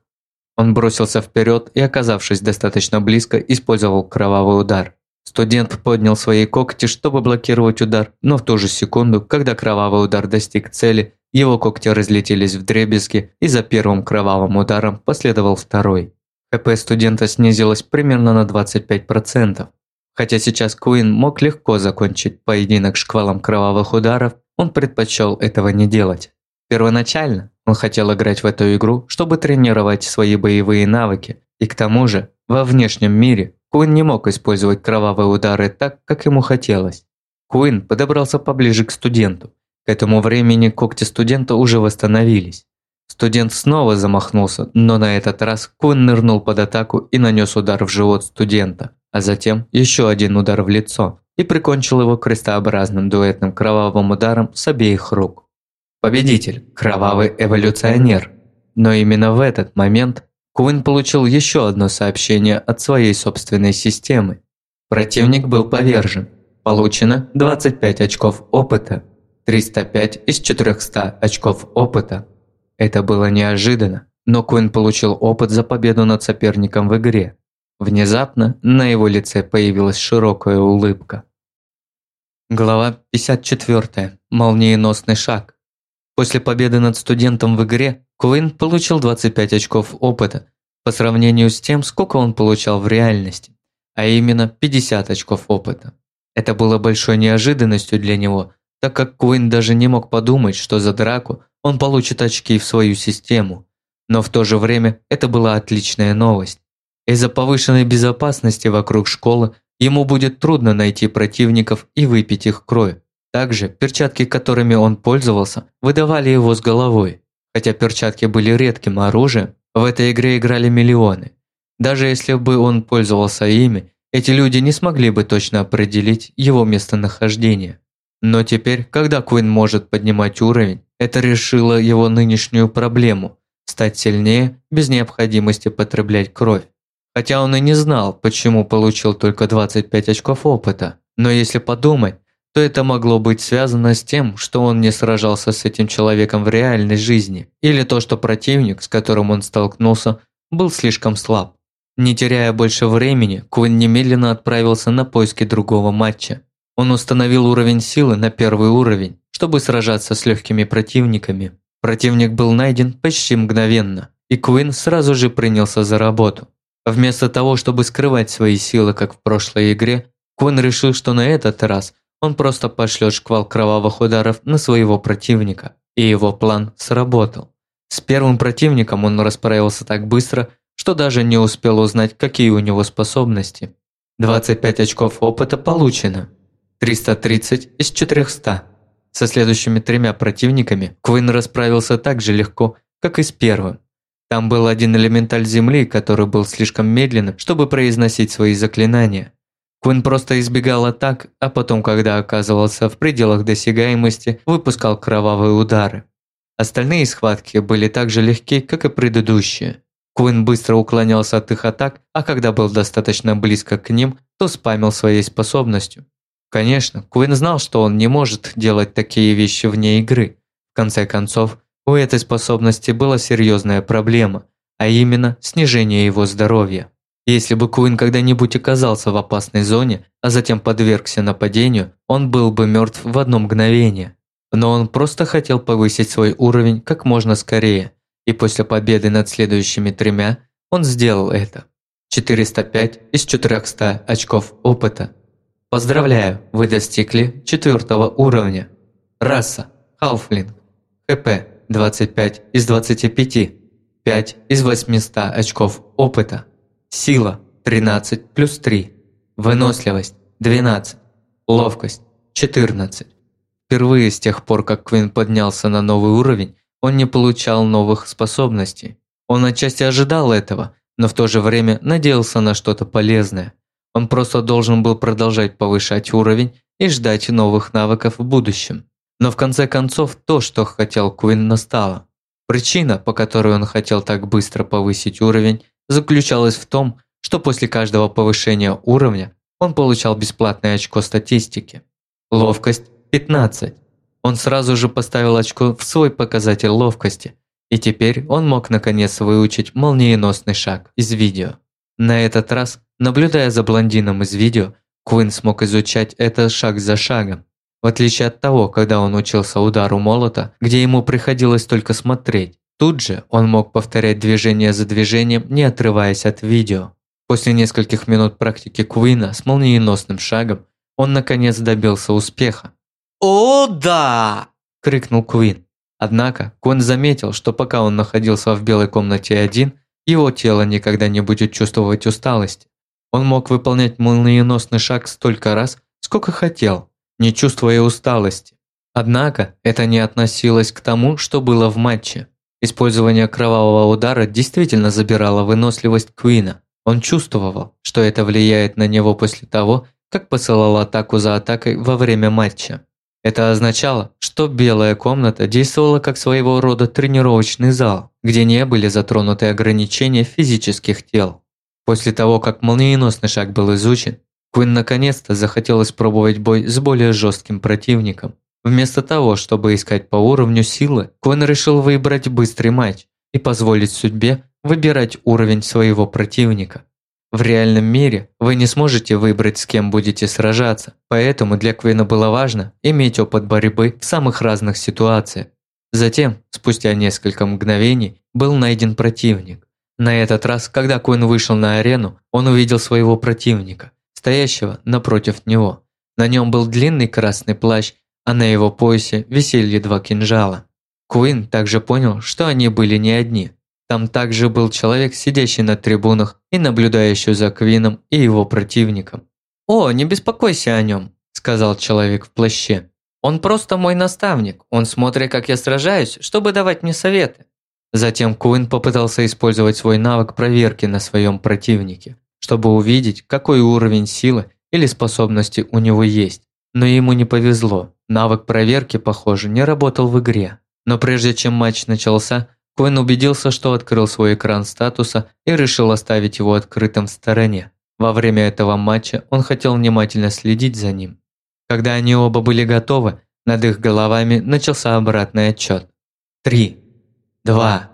Он бросился вперед и, оказавшись достаточно близко, использовал кровавый удар. Студент поднял свои когти, чтобы блокировать удар, но в ту же секунду, когда кровавый удар достиг цели, его когти разлетелись в дребезги, и за первым кровавым ударом последовал второй. ХП студента снизилось примерно на 25%. Хотя сейчас Куин мог легко закончить поединок шквалом кровавых ударов, он предпочел этого не делать. Первоначально он хотел играть в эту игру, чтобы тренировать свои боевые навыки, и к тому же, во внешнем мире Куин не мог использовать кровавые удары так, как ему хотелось. Куин подобрался поближе к студенту. К этому времени когти студента уже восстановились. Студент снова замахнулся, но на этот раз Куин нырнул под атаку и нанес удар в живот студента, а затем еще один удар в лицо и прикончил его крестообразным дуэтным кровавым ударом с обеих рук. Победитель – кровавый эволюционер. Но именно в этот момент Куин получил еще одно сообщение от своей собственной системы. Противник был повержен. Получено 25 очков опыта. 305 из 400 очков опыта. Это было неожиданно, но Куин получил опыт за победу над соперником в игре. Внезапно на его лице появилась широкая улыбка. Глава 54. Молниеносный шаг. После победы над студентом в игре Куин получил 25 очков опыта по сравнению с тем, сколько он получал в реальности, а именно 50 очков опыта. Это было большой неожиданностью для него, так как Куин даже не мог подумать, что за драку он получит очки в свою систему. Но в то же время это была отличная новость. Из-за повышенной безопасности вокруг школы ему будет трудно найти противников и выпить их кровь. Также перчатки, которыми он пользовался, выдавали его с головой. Хотя перчатки были редким оружием, в этой игре играли миллионы. Даже если бы он пользовался ими, эти люди не смогли бы точно определить его местонахождение. Но теперь, когда Куин может поднимать уровень, это решило его нынешнюю проблему – стать сильнее без необходимости потреблять кровь. Хотя он и не знал, почему получил только 25 очков опыта. Но если подумать, то это могло быть связано с тем, что он не сражался с этим человеком в реальной жизни, или то, что противник, с которым он столкнулся, был слишком слаб. Не теряя больше времени, Куин немедленно отправился на поиски другого матча. Он установил уровень силы на первый уровень, чтобы сражаться с легкими противниками. Противник был найден почти мгновенно, и Куин сразу же принялся за работу. Вместо того, чтобы скрывать свои силы, как в прошлой игре, Куин решил, что на этот раз он просто пошлет шквал кровавых ударов на своего противника, и его план сработал. С первым противником он расправился так быстро, что даже не успел узнать, какие у него способности. 25 очков опыта получено. 330 из 400. Со следующими тремя противниками Квин расправился так же легко, как и с первым. Там был один элементаль земли, который был слишком медленным, чтобы произносить свои заклинания. Квин просто избегал атак, а потом, когда оказывался в пределах досягаемости, выпускал кровавые удары. Остальные схватки были так же легки, как и предыдущие. Куин быстро уклонялся от их атак, а когда был достаточно близко к ним, то спамил своей способностью. Конечно, Куин знал, что он не может делать такие вещи вне игры. В конце концов, у этой способности была серьезная проблема, а именно снижение его здоровья. Если бы Куин когда-нибудь оказался в опасной зоне, а затем подвергся нападению, он был бы мертв в одно мгновение. Но он просто хотел повысить свой уровень как можно скорее – и после победы над следующими тремя он сделал это. 405 из 400 очков опыта. Поздравляю, вы достигли четвертого уровня. Раса – Халфлинг. ХП – 25 из 25. 5 из 800 очков опыта. Сила – 13 плюс 3. Выносливость – 12. Ловкость – 14. Впервые с тех пор, как Квин поднялся на новый уровень, он не получал новых способностей. Он отчасти ожидал этого, но в то же время надеялся на что-то полезное. Он просто должен был продолжать повышать уровень и ждать новых навыков в будущем. Но в конце концов то, что хотел Куин, настало. Причина, по которой он хотел так быстро повысить уровень, заключалась в том, что после каждого повышения уровня он получал бесплатное очко статистики. Ловкость – 15. Он сразу же поставил очко в свой показатель ловкости, и теперь он мог наконец выучить молниеносный шаг из видео. На этот раз, наблюдая за блондином из видео, Куин смог изучать это шаг за шагом. В отличие от того, когда он учился удару молота, где ему приходилось только смотреть, тут же он мог повторять движение за движением, не отрываясь от видео. После нескольких минут практики Куина с молниеносным шагом, он наконец добился успеха. «О, да!» – крикнул Куин. Однако Куин заметил, что пока он находился в белой комнате один, его тело никогда не будет чувствовать усталости. Он мог выполнять молниеносный шаг столько раз, сколько хотел, не чувствуя усталости. Однако это не относилось к тому, что было в матче. Использование кровавого удара действительно забирало выносливость Куина. Он чувствовал, что это влияет на него после того, как посылал атаку за атакой во время матча. Это означало, что белая комната действовала как своего рода тренировочный зал, где не были затронуты ограничения физических тел. После того, как молниеносный шаг был изучен, Квин наконец-то захотел испробовать бой с более жестким противником. Вместо того, чтобы искать по уровню силы, Квен решил выбрать быстрый матч и позволить судьбе выбирать уровень своего противника. В реальном мире вы не сможете выбрать, с кем будете сражаться, поэтому для Квина было важно иметь опыт борьбы в самых разных ситуациях. Затем, спустя несколько мгновений, был найден противник. На этот раз, когда Квин вышел на арену, он увидел своего противника, стоящего напротив него. На нем был длинный красный плащ, а на его поясе висели два кинжала. Куин также понял, что они были не одни. Там также был человек, сидящий на трибунах и наблюдающий за Квином и его противником. «О, не беспокойся о нем», – сказал человек в плаще. «Он просто мой наставник, он смотрит, как я сражаюсь, чтобы давать мне советы». Затем Куин попытался использовать свой навык проверки на своем противнике, чтобы увидеть, какой уровень силы или способности у него есть. Но ему не повезло, навык проверки, похоже, не работал в игре. Но прежде чем матч начался, Куин убедился, что открыл свой экран статуса и решил оставить его открытым в стороне. Во время этого матча он хотел внимательно следить за ним. Когда они оба были готовы, над их головами начался обратный отчет. Три, два,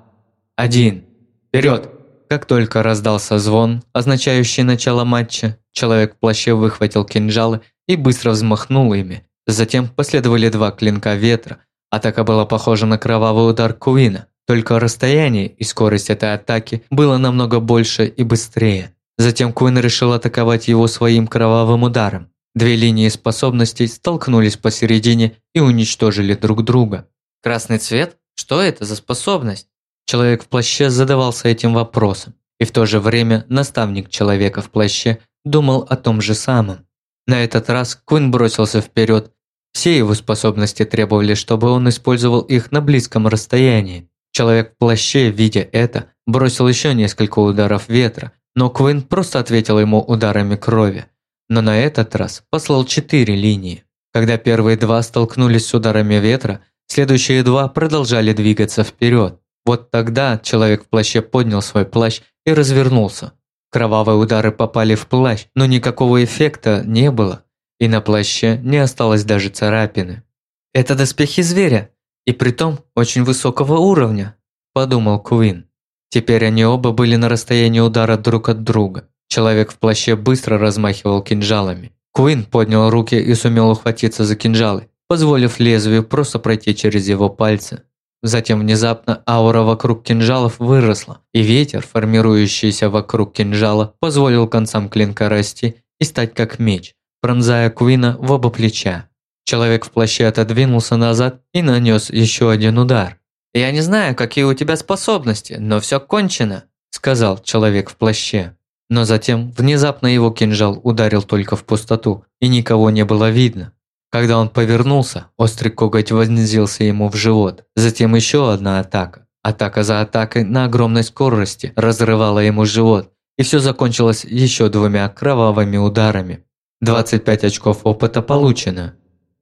один, вперед! Как только раздался звон, означающий начало матча, человек в плаще выхватил кинжалы и быстро взмахнул ими. Затем последовали два клинка ветра. Атака была похожа на кровавый удар Куина. Только расстояние и скорость этой атаки было намного больше и быстрее. Затем Куин решил атаковать его своим кровавым ударом. Две линии способностей столкнулись посередине и уничтожили друг друга. Красный цвет? Что это за способность? Человек в плаще задавался этим вопросом. И в то же время наставник человека в плаще думал о том же самом. На этот раз Куин бросился вперед. Все его способности требовали, чтобы он использовал их на близком расстоянии. Человек в плаще, видя это, бросил еще несколько ударов ветра, но Квин просто ответил ему ударами крови. Но на этот раз послал четыре линии. Когда первые два столкнулись с ударами ветра, следующие два продолжали двигаться вперед. Вот тогда человек в плаще поднял свой плащ и развернулся. Кровавые удары попали в плащ, но никакого эффекта не было, и на плаще не осталось даже царапины. «Это доспехи зверя», и притом очень высокого уровня, подумал Куин. Теперь они оба были на расстоянии удара друг от друга. Человек в плаще быстро размахивал кинжалами. Куин поднял руки и сумел ухватиться за кинжалы, позволив лезвию просто пройти через его пальцы. Затем внезапно аура вокруг кинжалов выросла, и ветер, формирующийся вокруг кинжала, позволил концам клинка расти и стать как меч, пронзая Куина в оба плеча. Человек в плаще отодвинулся назад и нанес еще один удар. «Я не знаю, какие у тебя способности, но все кончено», – сказал человек в плаще. Но затем внезапно его кинжал ударил только в пустоту, и никого не было видно. Когда он повернулся, острый коготь вонзился ему в живот. Затем еще одна атака. Атака за атакой на огромной скорости разрывала ему живот, и все закончилось еще двумя кровавыми ударами. 25 очков опыта получено.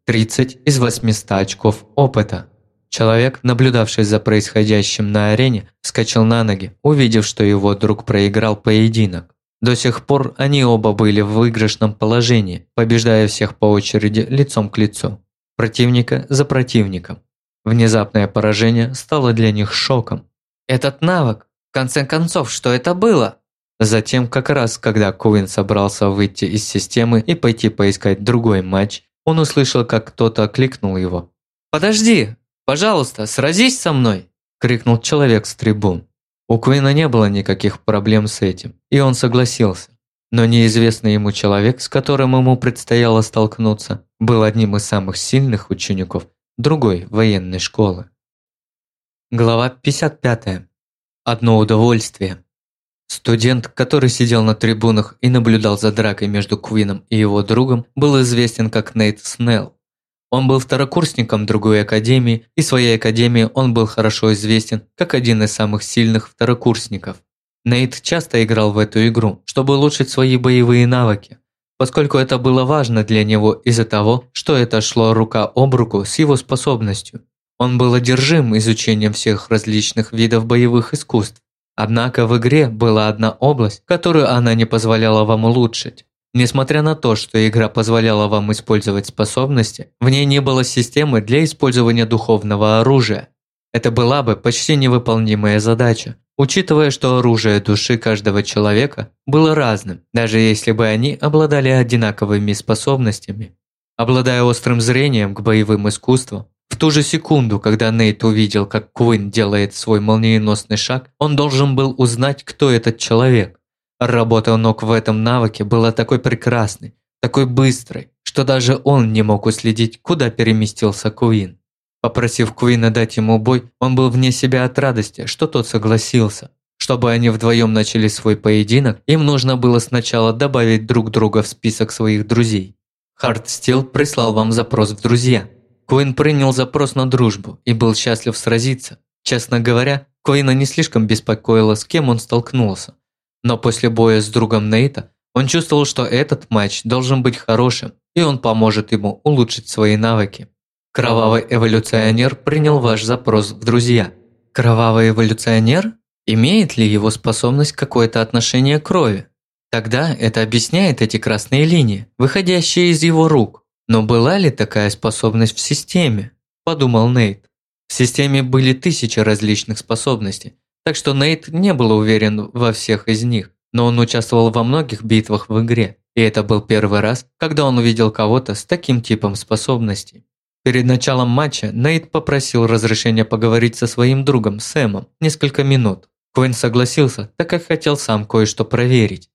30 из 800 очков опыта. Человек, наблюдавший за происходящим на арене, вскочил на ноги, увидев, что его друг проиграл поединок. До сих пор они оба были в выигрышном положении, побеждая всех по очереди лицом к лицу. Противника за противником. Внезапное поражение стало для них шоком. «Этот навык! В конце концов, что это было?» Затем, как раз когда Куин собрался выйти из системы и пойти поискать другой матч, он услышал, как кто-то окликнул его. «Подожди! Пожалуйста, сразись со мной!» – крикнул человек с трибун. У Куина не было никаких проблем с этим, и он согласился. Но неизвестный ему человек, с которым ему предстояло столкнуться, был одним из самых сильных учеников другой военной школы. Глава 55. Одно удовольствие. Студент, который сидел на трибунах и наблюдал за дракой между Куином и его другом, был известен как Нейт Снелл. Он был второкурсником другой академии, и своей академии он был хорошо известен как один из самых сильных второкурсников. Нейт часто играл в эту игру, чтобы улучшить свои боевые навыки, поскольку это было важно для него из-за того, что это шло рука об руку с его способностью. Он был одержим изучением всех различных видов боевых искусств, Однако в игре была одна область, которую она не позволяла вам улучшить. Несмотря на то, что игра позволяла вам использовать способности, в ней не было системы для использования духовного оружия. Это была бы почти невыполнимая задача, учитывая, что оружие души каждого человека было разным, даже если бы они обладали одинаковыми способностями. Обладая острым зрением к боевым искусствам, в ту же секунду, когда Нейт увидел, как Куин делает свой молниеносный шаг, он должен был узнать, кто этот человек. Работа ног в этом навыке была такой прекрасной, такой быстрой, что даже он не мог уследить, куда переместился Куин. Попросив Куина дать ему бой, он был вне себя от радости, что тот согласился. Чтобы они вдвоем начали свой поединок, им нужно было сначала добавить друг друга в список своих друзей. Хардстил прислал вам запрос в друзья. Куин принял запрос на дружбу и был счастлив сразиться. Честно говоря, Куина не слишком беспокоило, с кем он столкнулся. Но после боя с другом Нейта он чувствовал, что этот матч должен быть хорошим, и он поможет ему улучшить свои навыки. Кровавый эволюционер принял ваш запрос в друзья. Кровавый эволюционер? Имеет ли его способность какое-то отношение к крови? Тогда это объясняет эти красные линии, выходящие из его рук. Но была ли такая способность в системе? Подумал Нейт. В системе были тысячи различных способностей, так что Нейт не был уверен во всех из них, но он участвовал во многих битвах в игре, и это был первый раз, когда он увидел кого-то с таким типом способностей. Перед началом матча Нейт попросил разрешения поговорить со своим другом Сэмом несколько минут. Куин согласился, так как хотел сам кое-что проверить.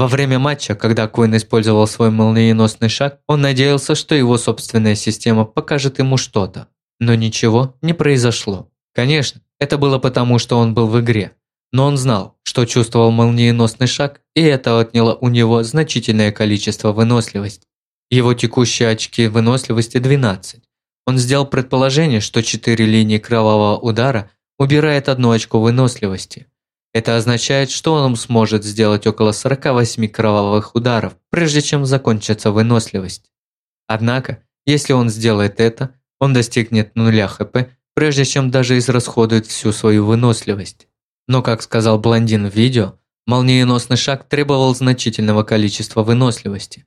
Во время матча, когда Куин использовал свой молниеносный шаг, он надеялся, что его собственная система покажет ему что-то. Но ничего не произошло. Конечно, это было потому, что он был в игре. Но он знал, что чувствовал молниеносный шаг, и это отняло у него значительное количество выносливости. Его текущие очки выносливости 12. Он сделал предположение, что 4 линии кровавого удара убирает одно очко выносливости. Это означает, что он сможет сделать около 48 кровавых ударов, прежде чем закончится выносливость. Однако, если он сделает это, он достигнет нуля хп прежде чем даже израсходует всю свою выносливость. Но, как сказал блондин в видео, молниеносный шаг требовал значительного количества выносливости.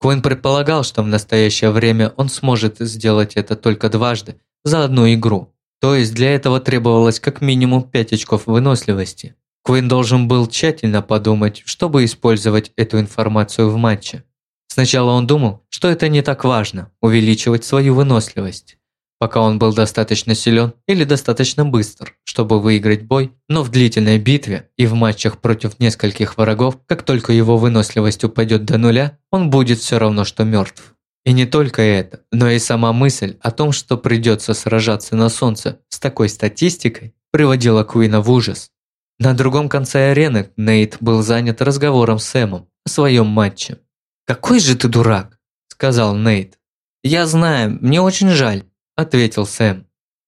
Куин предполагал, что в настоящее время он сможет сделать это только дважды, за одну игру. То есть для этого требовалось как минимум 5 очков выносливости. Куин должен был тщательно подумать, чтобы использовать эту информацию в матче. Сначала он думал, что это не так важно – увеличивать свою выносливость пока он был достаточно силен или достаточно быстр, чтобы выиграть бой, но в длительной битве и в матчах против нескольких врагов, как только его выносливость упадет до нуля, он будет все равно, что мертв. И не только это, но и сама мысль о том, что придется сражаться на солнце с такой статистикой, приводила Куина в ужас. На другом конце арены Нейт был занят разговором с Сэмом о своем матче. «Какой же ты дурак!» – сказал Нейт. «Я знаю, мне очень жаль, ответил Сэм.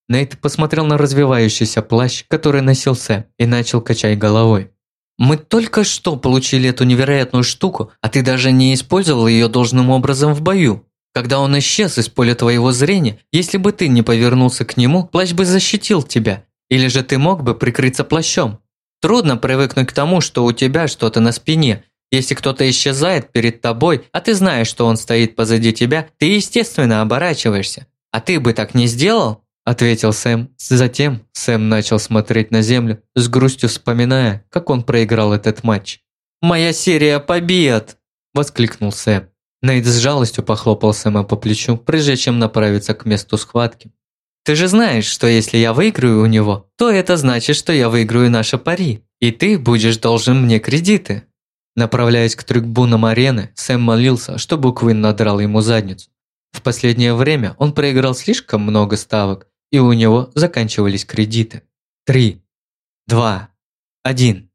Нейт посмотрел на развивающийся плащ, который носил Сэм, и начал качать головой. «Мы только что получили эту невероятную штуку, а ты даже не использовал ее должным образом в бою. Когда он исчез из поля твоего зрения, если бы ты не повернулся к нему, плащ бы защитил тебя. Или же ты мог бы прикрыться плащом. Трудно привыкнуть к тому, что у тебя что-то на спине. Если кто-то исчезает перед тобой, а ты знаешь, что он стоит позади тебя, ты естественно оборачиваешься. «А ты бы так не сделал?» – ответил Сэм. Затем Сэм начал смотреть на землю, с грустью вспоминая, как он проиграл этот матч. «Моя серия побед!» – воскликнул Сэм. Нейт с жалостью похлопал Сэма по плечу, прежде чем направиться к месту схватки. «Ты же знаешь, что если я выиграю у него, то это значит, что я выиграю наше пари, и ты будешь должен мне кредиты». Направляясь к трибунам арены, Сэм молился, чтобы Квин надрал ему задницу. В последнее время он проиграл слишком много ставок, и у него заканчивались кредиты. Три, два, один.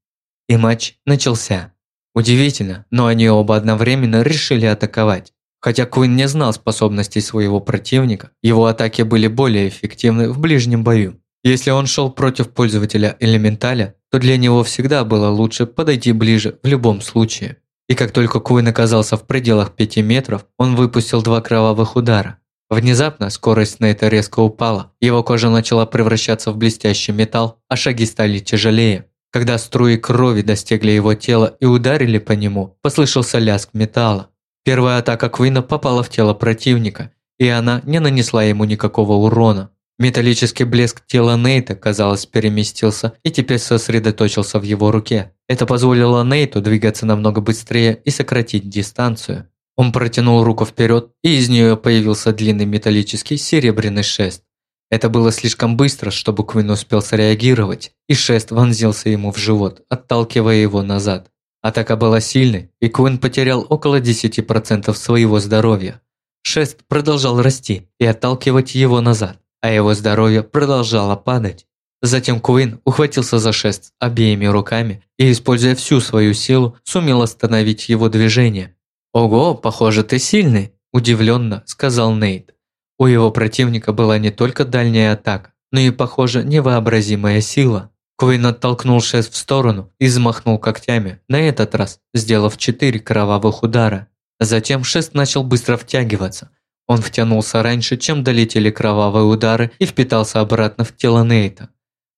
И матч начался. Удивительно, но они оба одновременно решили атаковать. Хотя Куин не знал способностей своего противника, его атаки были более эффективны в ближнем бою. Если он шел против пользователя элементаля, то для него всегда было лучше подойти ближе в любом случае. И как только Куин оказался в пределах 5 метров, он выпустил два кровавых удара. Внезапно скорость Нейта резко упала, его кожа начала превращаться в блестящий металл, а шаги стали тяжелее. Когда струи крови достигли его тела и ударили по нему, послышался лязг металла. Первая атака Квина попала в тело противника, и она не нанесла ему никакого урона. Металлический блеск тела Нейта, казалось, переместился и теперь сосредоточился в его руке. Это позволило Нейту двигаться намного быстрее и сократить дистанцию. Он протянул руку вперед, и из нее появился длинный металлический серебряный шест. Это было слишком быстро, чтобы Квин успел среагировать, и шест вонзился ему в живот, отталкивая его назад. Атака была сильной, и Квин потерял около 10% своего здоровья. Шест продолжал расти и отталкивать его назад, а его здоровье продолжало падать. Затем Куин ухватился за шест обеими руками и, используя всю свою силу, сумел остановить его движение. «Ого, похоже, ты сильный», – удивленно сказал Нейт. У его противника была не только дальняя атака, но и, похоже, невообразимая сила. Куин оттолкнул шест в сторону и взмахнул когтями, на этот раз сделав четыре кровавых удара. Затем шест начал быстро втягиваться. Он втянулся раньше, чем долетели кровавые удары и впитался обратно в тело Нейта.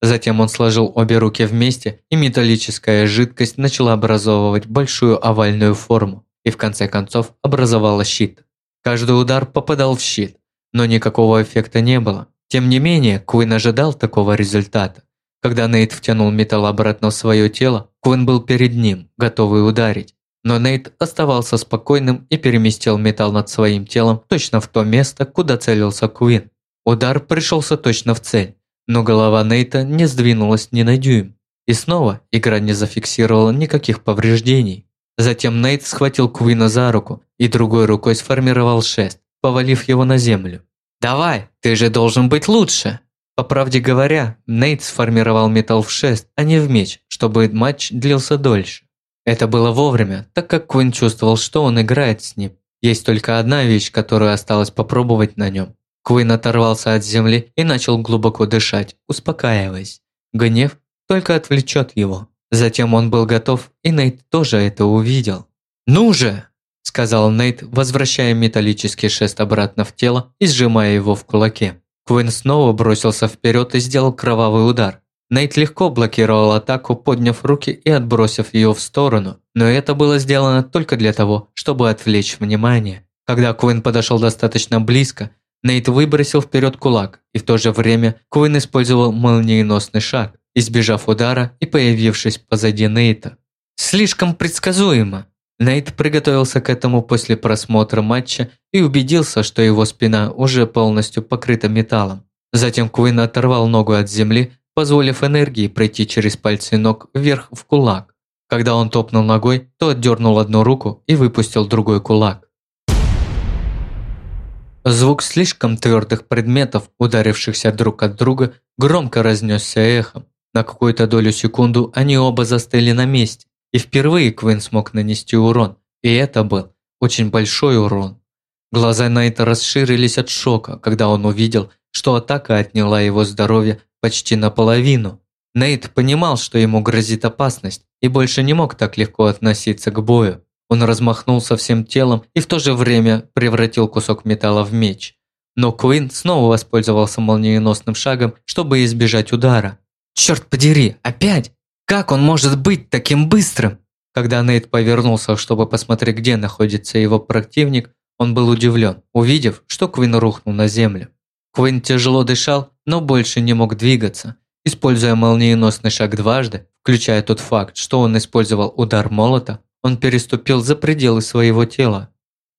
Затем он сложил обе руки вместе, и металлическая жидкость начала образовывать большую овальную форму, и в конце концов образовала щит. Каждый удар попадал в щит, но никакого эффекта не было. Тем не менее, Куин ожидал такого результата. Когда Нейт втянул металл обратно в свое тело, Куин был перед ним, готовый ударить. Но Нейт оставался спокойным и переместил металл над своим телом точно в то место, куда целился Куин. Удар пришелся точно в цель, но голова Нейта не сдвинулась ни на дюйм. И снова игра не зафиксировала никаких повреждений. Затем Нейт схватил Куина за руку и другой рукой сформировал шест повалив его на землю. «Давай, ты же должен быть лучше!» По правде говоря, Нейт сформировал металл в шест, а не в меч, чтобы матч длился дольше. Это было вовремя, так как Квин чувствовал, что он играет с ним. Есть только одна вещь, которую осталось попробовать на нем. Квин оторвался от земли и начал глубоко дышать, успокаиваясь. Гнев только отвлечет его. Затем он был готов, и Нейт тоже это увидел. «Ну же!» – сказал Нейт, возвращая металлический шест обратно в тело и сжимая его в кулаке. Квин снова бросился вперед и сделал кровавый удар. Нейт легко блокировал атаку, подняв руки и отбросив ее в сторону, но это было сделано только для того, чтобы отвлечь внимание. Когда Квин подошел достаточно близко, Нейт выбросил вперед кулак, и в то же время Квин использовал молниеносный шаг, избежав удара и появившись позади Нейта. Слишком предсказуемо. Нейт приготовился к этому после просмотра матча и убедился, что его спина уже полностью покрыта металлом. Затем Куин оторвал ногу от земли, позволив энергии пройти через пальцы ног вверх в кулак. Когда он топнул ногой, то отдернул одну руку и выпустил другой кулак. Звук слишком твердых предметов, ударившихся друг от друга, громко разнесся эхом. На какую-то долю секунду они оба застыли на месте. И впервые Квин смог нанести урон, и это был очень большой урон. Глаза Найта расширились от шока, когда он увидел, что атака отняла его здоровье почти наполовину. Нейт понимал, что ему грозит опасность, и больше не мог так легко относиться к бою. Он размахнулся всем телом и в то же время превратил кусок металла в меч. Но Куин снова воспользовался молниеносным шагом, чтобы избежать удара. «Черт подери, опять!» Как он может быть таким быстрым? Когда Нейт повернулся, чтобы посмотреть, где находится его противник, он был удивлен, увидев, что Квин рухнул на землю. Квин тяжело дышал, но больше не мог двигаться. Используя молниеносный шаг дважды, включая тот факт, что он использовал удар молота, он переступил за пределы своего тела.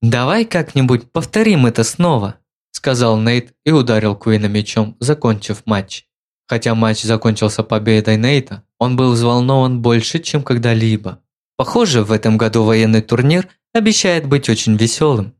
«Давай как-нибудь повторим это снова», – сказал Нейт и ударил Куина мечом, закончив матч. Хотя матч закончился победой Нейта, он был взволнован больше, чем когда-либо. Похоже, в этом году военный турнир обещает быть очень веселым.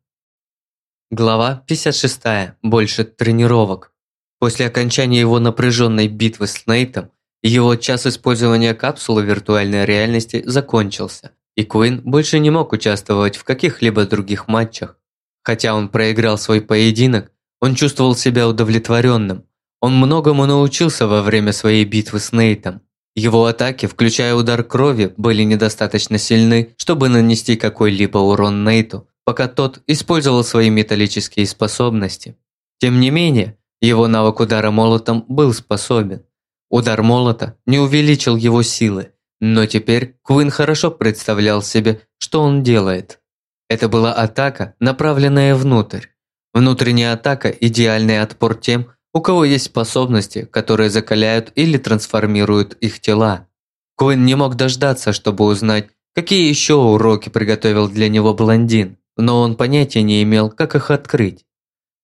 Глава 56. Больше тренировок. После окончания его напряженной битвы с Нейтом, его час использования капсулы виртуальной реальности закончился, и Куин больше не мог участвовать в каких-либо других матчах. Хотя он проиграл свой поединок, он чувствовал себя удовлетворенным, он многому научился во время своей битвы с Нейтом. Его атаки, включая удар крови, были недостаточно сильны, чтобы нанести какой-либо урон Нейту, пока тот использовал свои металлические способности. Тем не менее, его навык удара молотом был способен. Удар молота не увеличил его силы, но теперь Куин хорошо представлял себе, что он делает. Это была атака, направленная внутрь. Внутренняя атака – идеальный отпор тем, у кого есть способности, которые закаляют или трансформируют их тела. Куин не мог дождаться, чтобы узнать, какие еще уроки приготовил для него блондин, но он понятия не имел, как их открыть.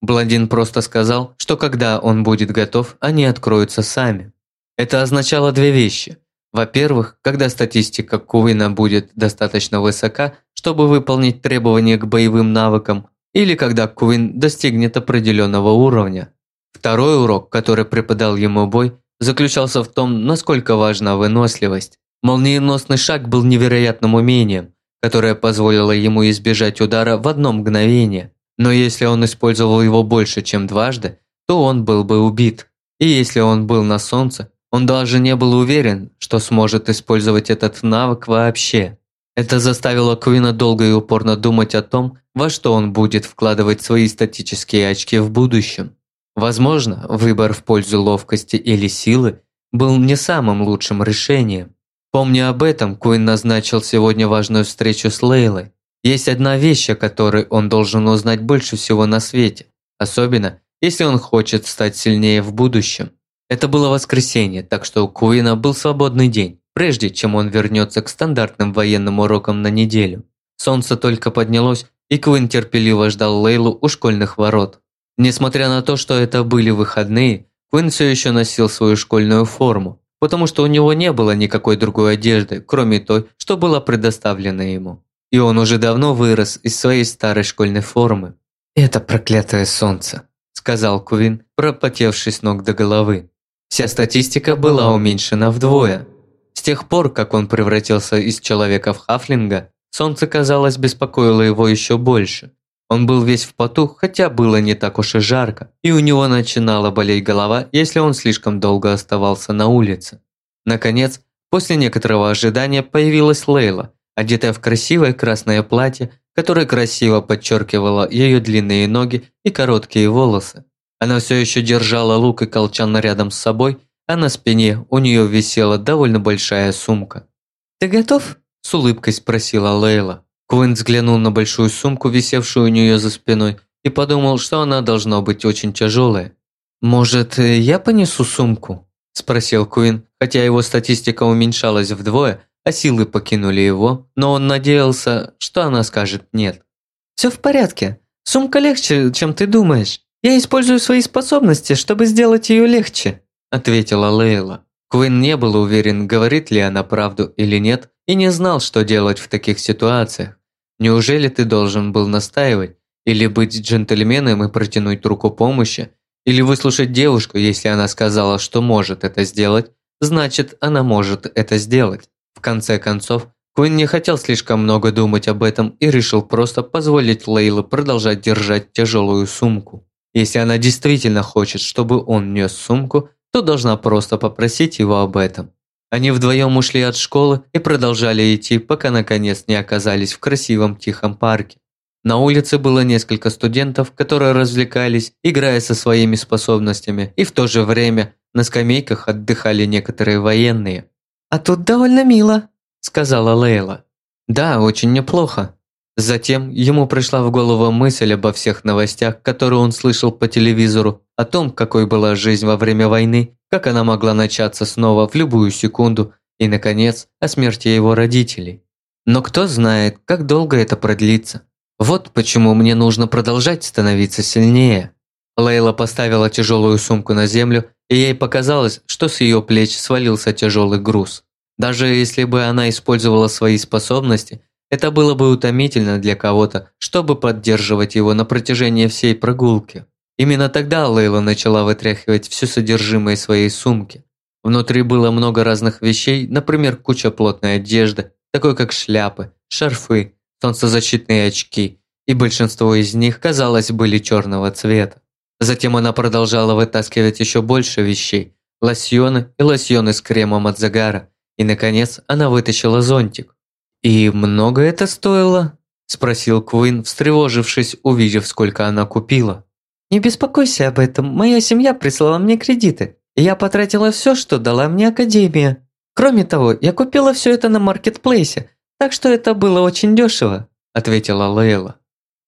Блондин просто сказал, что когда он будет готов, они откроются сами. Это означало две вещи. Во-первых, когда статистика Куина будет достаточно высока, чтобы выполнить требования к боевым навыкам, или когда Куин достигнет определенного уровня. Второй урок, который преподал ему бой, заключался в том, насколько важна выносливость. Молниеносный шаг был невероятным умением, которое позволило ему избежать удара в одно мгновение. Но если он использовал его больше, чем дважды, то он был бы убит. И если он был на солнце, он даже не был уверен, что сможет использовать этот навык вообще. Это заставило Куина долго и упорно думать о том, во что он будет вкладывать свои статические очки в будущем. Возможно, выбор в пользу ловкости или силы был не самым лучшим решением. Помня об этом, Куин назначил сегодня важную встречу с Лейлой. Есть одна вещь, о которой он должен узнать больше всего на свете, особенно если он хочет стать сильнее в будущем. Это было воскресенье, так что у Куина был свободный день, прежде чем он вернется к стандартным военным урокам на неделю. Солнце только поднялось, и Куин терпеливо ждал Лейлу у школьных ворот. Несмотря на то, что это были выходные, Квин все еще носил свою школьную форму, потому что у него не было никакой другой одежды, кроме той, что была предоставлена ему. И он уже давно вырос из своей старой школьной формы. «Это проклятое солнце», – сказал Квин, пропотевший с ног до головы. Вся статистика была уменьшена вдвое. С тех пор, как он превратился из человека в хафлинга, солнце, казалось, беспокоило его еще больше. Он был весь в поту, хотя было не так уж и жарко, и у него начинала болеть голова, если он слишком долго оставался на улице. Наконец, после некоторого ожидания появилась Лейла, одетая в красивое красное платье, которое красиво подчеркивало ее длинные ноги и короткие волосы. Она все еще держала лук и колчан рядом с собой, а на спине у нее висела довольно большая сумка. «Ты готов?» – с улыбкой спросила Лейла. Куин взглянул на большую сумку, висевшую у нее за спиной, и подумал, что она должна быть очень тяжелая. «Может, я понесу сумку?» – спросил Куин, хотя его статистика уменьшалась вдвое, а силы покинули его, но он надеялся, что она скажет «нет». «Все в порядке. Сумка легче, чем ты думаешь. Я использую свои способности, чтобы сделать ее легче», – ответила Лейла. Куин не был уверен, говорит ли она правду или нет, и не знал, что делать в таких ситуациях. Неужели ты должен был настаивать, или быть джентльменом и протянуть руку помощи, или выслушать девушку, если она сказала, что может это сделать, значит, она может это сделать. В конце концов, Куин не хотел слишком много думать об этом и решил просто позволить Лейле продолжать держать тяжелую сумку. Если она действительно хочет, чтобы он нес сумку, то должна просто попросить его об этом. Они вдвоем ушли от школы и продолжали идти, пока наконец не оказались в красивом тихом парке. На улице было несколько студентов, которые развлекались, играя со своими способностями, и в то же время на скамейках отдыхали некоторые военные. «А тут довольно мило», – сказала Лейла. «Да, очень неплохо». Затем ему пришла в голову мысль обо всех новостях, которые он слышал по телевизору, о том, какой была жизнь во время войны, как она могла начаться снова в любую секунду, и, наконец, о смерти его родителей. Но кто знает, как долго это продлится. Вот почему мне нужно продолжать становиться сильнее. Лейла поставила тяжелую сумку на землю, и ей показалось, что с ее плеч свалился тяжелый груз. Даже если бы она использовала свои способности, это было бы утомительно для кого-то, чтобы поддерживать его на протяжении всей прогулки. Именно тогда Лейла начала вытряхивать все содержимое своей сумки. Внутри было много разных вещей, например, куча плотной одежды, такой как шляпы, шарфы, солнцезащитные очки, и большинство из них, казалось, были черного цвета. Затем она продолжала вытаскивать еще больше вещей, лосьоны и лосьоны с кремом от загара, и, наконец, она вытащила зонтик. «И много это стоило?» – спросил Куин, встревожившись, увидев, сколько она купила. «Не беспокойся об этом, моя семья прислала мне кредиты. Я потратила все, что дала мне Академия. Кроме того, я купила все это на маркетплейсе, так что это было очень дешево», – ответила Лейла.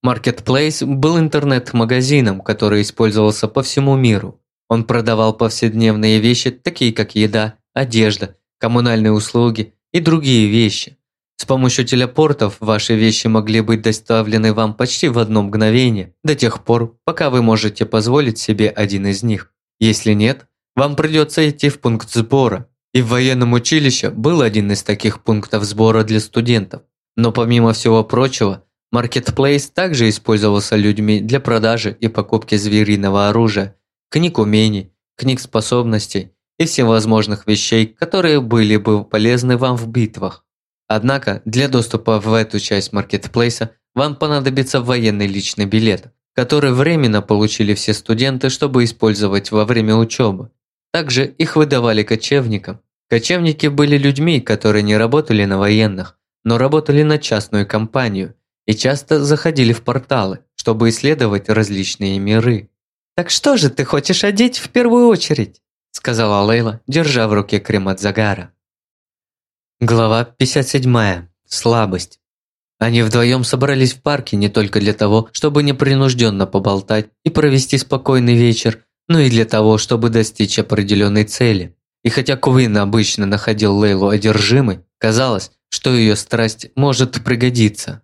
Marketplace был интернет-магазином, который использовался по всему миру. Он продавал повседневные вещи, такие как еда, одежда, коммунальные услуги и другие вещи. С помощью телепортов ваши вещи могли быть доставлены вам почти в одно мгновение, до тех пор, пока вы можете позволить себе один из них. Если нет, вам придется идти в пункт сбора. И в военном училище был один из таких пунктов сбора для студентов. Но помимо всего прочего, Marketplace также использовался людьми для продажи и покупки звериного оружия, книг умений, книг способностей и всевозможных вещей, которые были бы полезны вам в битвах. Однако, для доступа в эту часть маркетплейса вам понадобится военный личный билет, который временно получили все студенты, чтобы использовать во время учебы. Также их выдавали кочевникам. Кочевники были людьми, которые не работали на военных, но работали на частную компанию и часто заходили в порталы, чтобы исследовать различные миры. «Так что же ты хочешь одеть в первую очередь?» сказала Лейла, держа в руке крем от загара. Глава 57. Слабость. Они вдвоем собрались в парке не только для того, чтобы непринужденно поболтать и провести спокойный вечер, но и для того, чтобы достичь определенной цели. И хотя Куин обычно находил Лейлу одержимой, казалось, что ее страсть может пригодиться.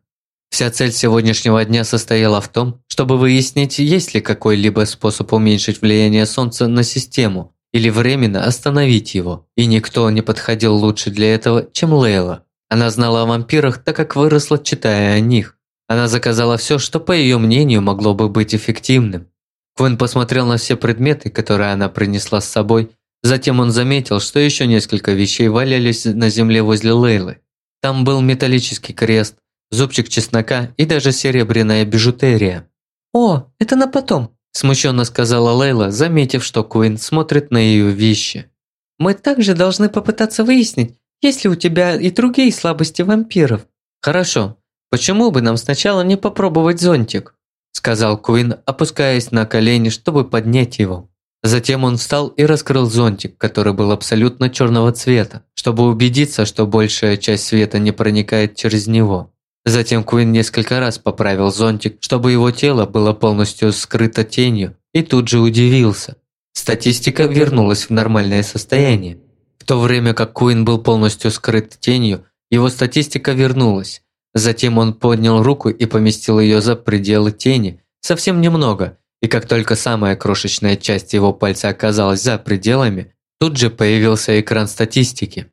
Вся цель сегодняшнего дня состояла в том, чтобы выяснить, есть ли какой-либо способ уменьшить влияние Солнца на систему, или временно остановить его. И никто не подходил лучше для этого, чем Лейла. Она знала о вампирах, так как выросла, читая о них. Она заказала все, что, по ее мнению, могло бы быть эффективным. Квин посмотрел на все предметы, которые она принесла с собой. Затем он заметил, что еще несколько вещей валялись на земле возле Лейлы. Там был металлический крест, зубчик чеснока и даже серебряная бижутерия. «О, это на потом», Смущенно сказала Лейла, заметив, что Куин смотрит на ее вещи. «Мы также должны попытаться выяснить, есть ли у тебя и другие слабости вампиров». «Хорошо. Почему бы нам сначала не попробовать зонтик?» Сказал Куин, опускаясь на колени, чтобы поднять его. Затем он встал и раскрыл зонтик, который был абсолютно черного цвета, чтобы убедиться, что большая часть света не проникает через него. Затем Куин несколько раз поправил зонтик, чтобы его тело было полностью скрыто тенью, и тут же удивился. Статистика вернулась в нормальное состояние. В то время как Куин был полностью скрыт тенью, его статистика вернулась. Затем он поднял руку и поместил ее за пределы тени, совсем немного, и как только самая крошечная часть его пальца оказалась за пределами, тут же появился экран статистики.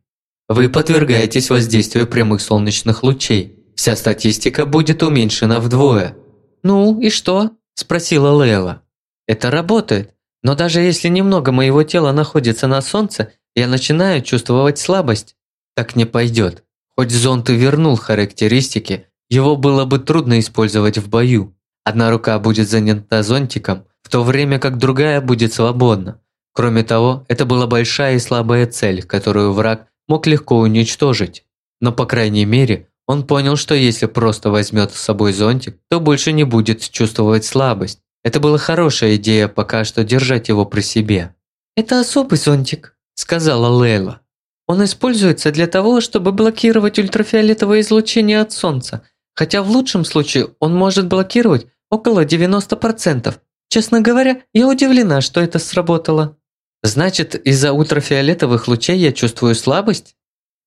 Вы подвергаетесь воздействию прямых солнечных лучей. Вся статистика будет уменьшена вдвое. «Ну и что?» – спросила Лейла. «Это работает, но даже если немного моего тела находится на солнце, я начинаю чувствовать слабость. Так не пойдет. Хоть зонт и вернул характеристики, его было бы трудно использовать в бою. Одна рука будет занята зонтиком, в то время как другая будет свободна. Кроме того, это была большая и слабая цель, которую враг мог легко уничтожить. Но по крайней мере, он понял, что если просто возьмет с собой зонтик, то больше не будет чувствовать слабость. Это была хорошая идея пока что держать его при себе. «Это особый зонтик», – сказала Лейла. «Он используется для того, чтобы блокировать ультрафиолетовое излучение от Солнца, хотя в лучшем случае он может блокировать около 90%. Честно говоря, я удивлена, что это сработало». «Значит, из-за ультрафиолетовых лучей я чувствую слабость?»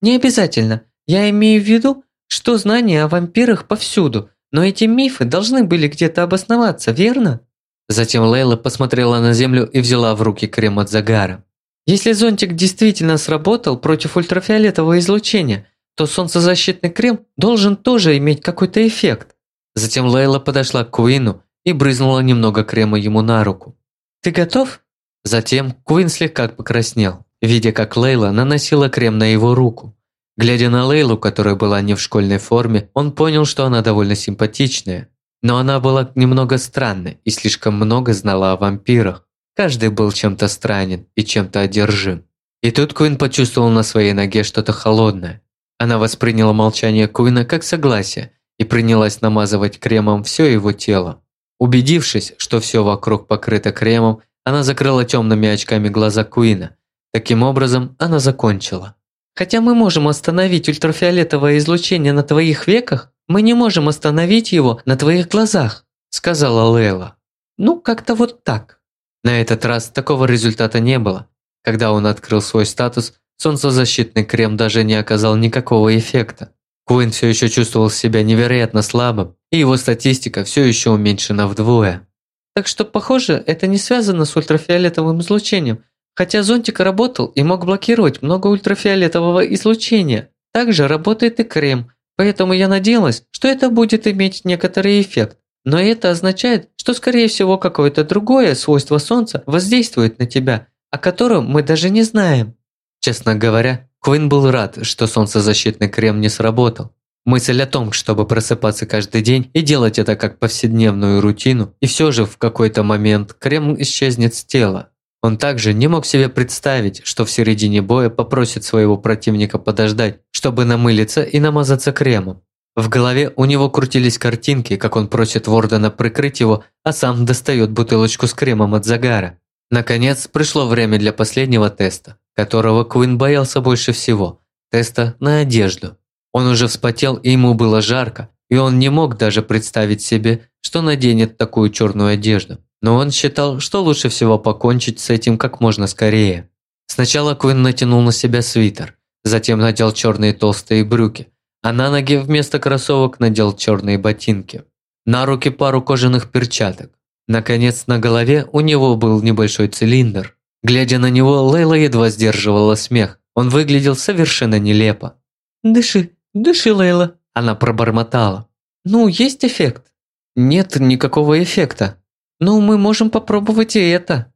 «Не обязательно. Я имею в виду, что знания о вампирах повсюду, но эти мифы должны были где-то обосноваться, верно? Затем Лейла посмотрела на землю и взяла в руки крем от загара. Если зонтик действительно сработал против ультрафиолетового излучения, то солнцезащитный крем должен тоже иметь какой-то эффект. Затем Лейла подошла к Куину и брызнула немного крема ему на руку. «Ты готов?» Затем Куин слегка покраснел, видя, как Лейла наносила крем на его руку. Глядя на Лейлу, которая была не в школьной форме, он понял, что она довольно симпатичная. Но она была немного странной и слишком много знала о вампирах. Каждый был чем-то странен и чем-то одержим. И тут Куин почувствовал на своей ноге что-то холодное. Она восприняла молчание Куина как согласие и принялась намазывать кремом все его тело. Убедившись, что все вокруг покрыто кремом, Она закрыла темными очками глаза Куина. Таким образом, она закончила. Хотя мы можем остановить ультрафиолетовое излучение на твоих веках, мы не можем остановить его на твоих глазах, сказала Лейла. Ну, как-то вот так. На этот раз такого результата не было. Когда он открыл свой статус, солнцезащитный крем даже не оказал никакого эффекта. Куин все еще чувствовал себя невероятно слабым, и его статистика все еще уменьшена вдвое. Так что, похоже, это не связано с ультрафиолетовым излучением, хотя зонтик работал и мог блокировать много ультрафиолетового излучения. Также работает и крем, поэтому я надеялась, что это будет иметь некоторый эффект. Но это означает, что скорее всего какое-то другое свойство Солнца воздействует на тебя, о котором мы даже не знаем. Честно говоря, Куин был рад, что солнцезащитный крем не сработал. Мысль о том, чтобы просыпаться каждый день и делать это как повседневную рутину, и все же в какой-то момент крем исчезнет с тела. Он также не мог себе представить, что в середине боя попросит своего противника подождать, чтобы намылиться и намазаться кремом. В голове у него крутились картинки, как он просит Вордена прикрыть его, а сам достает бутылочку с кремом от загара. Наконец, пришло время для последнего теста, которого Куин боялся больше всего – теста на одежду. Он уже вспотел, и ему было жарко, и он не мог даже представить себе, что наденет такую черную одежду. Но он считал, что лучше всего покончить с этим как можно скорее. Сначала Куин натянул на себя свитер, затем надел черные толстые брюки, а на ноги вместо кроссовок надел черные ботинки. На руки пару кожаных перчаток. Наконец, на голове у него был небольшой цилиндр. Глядя на него, Лейла едва сдерживала смех. Он выглядел совершенно нелепо. «Дыши, «Дыши, Лейла», – она пробормотала. «Ну, есть эффект?» «Нет никакого эффекта». «Ну, мы можем попробовать и это».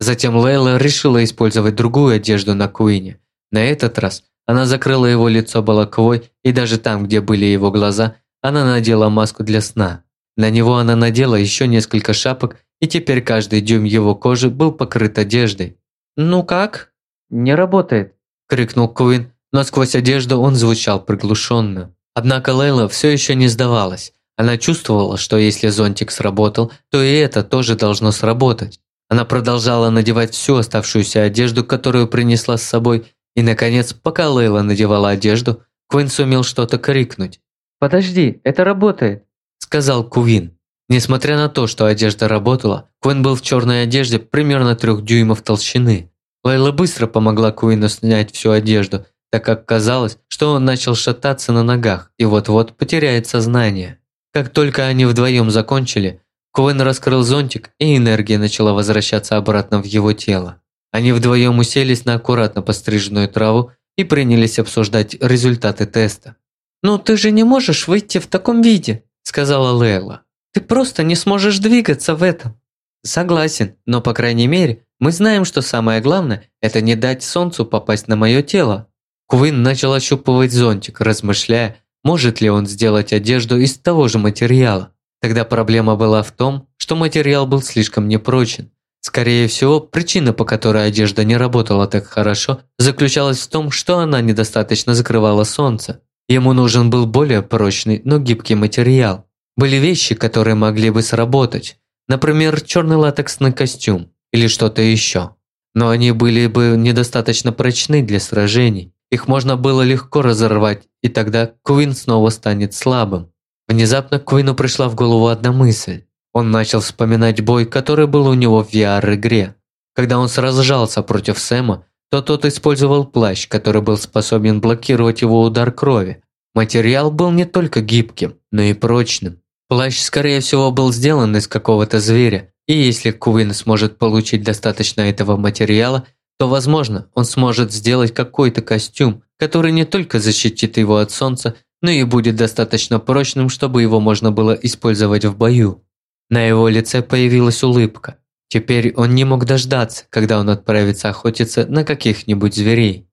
Затем Лейла решила использовать другую одежду на Куине. На этот раз она закрыла его лицо балаковой, и даже там, где были его глаза, она надела маску для сна. На него она надела еще несколько шапок, и теперь каждый дюйм его кожи был покрыт одеждой. «Ну как?» «Не работает», – крикнул Куин, но сквозь одежду он звучал приглушенно. Однако Лейла все еще не сдавалась. Она чувствовала, что если зонтик сработал, то и это тоже должно сработать. Она продолжала надевать всю оставшуюся одежду, которую принесла с собой, и, наконец, пока Лейла надевала одежду, Куин сумел что-то крикнуть. «Подожди, это работает», – сказал Куин. Несмотря на то, что одежда работала, Куин был в черной одежде примерно трех дюймов толщины. Лейла быстро помогла Куину снять всю одежду, так как казалось, что он начал шататься на ногах и вот-вот потеряет сознание. Как только они вдвоем закончили, Куэн раскрыл зонтик, и энергия начала возвращаться обратно в его тело. Они вдвоем уселись на аккуратно постриженную траву и принялись обсуждать результаты теста. «Ну ты же не можешь выйти в таком виде», – сказала Лейла. «Ты просто не сможешь двигаться в этом». «Согласен, но по крайней мере, мы знаем, что самое главное – это не дать солнцу попасть на мое тело», Куин начал ощупывать зонтик, размышляя, может ли он сделать одежду из того же материала. Тогда проблема была в том, что материал был слишком непрочен. Скорее всего, причина, по которой одежда не работала так хорошо, заключалась в том, что она недостаточно закрывала солнце. Ему нужен был более прочный, но гибкий материал. Были вещи, которые могли бы сработать. Например, черный латексный костюм или что-то еще. Но они были бы недостаточно прочны для сражений. Их можно было легко разорвать, и тогда Куин снова станет слабым. Внезапно Куину пришла в голову одна мысль. Он начал вспоминать бой, который был у него в VR-игре. Когда он сражался против Сэма, то тот использовал плащ, который был способен блокировать его удар крови. Материал был не только гибким, но и прочным. Плащ, скорее всего, был сделан из какого-то зверя, и если Куин сможет получить достаточно этого материала, то, возможно, он сможет сделать какой-то костюм, который не только защитит его от солнца, но и будет достаточно прочным, чтобы его можно было использовать в бою. На его лице появилась улыбка. Теперь он не мог дождаться, когда он отправится охотиться на каких-нибудь зверей.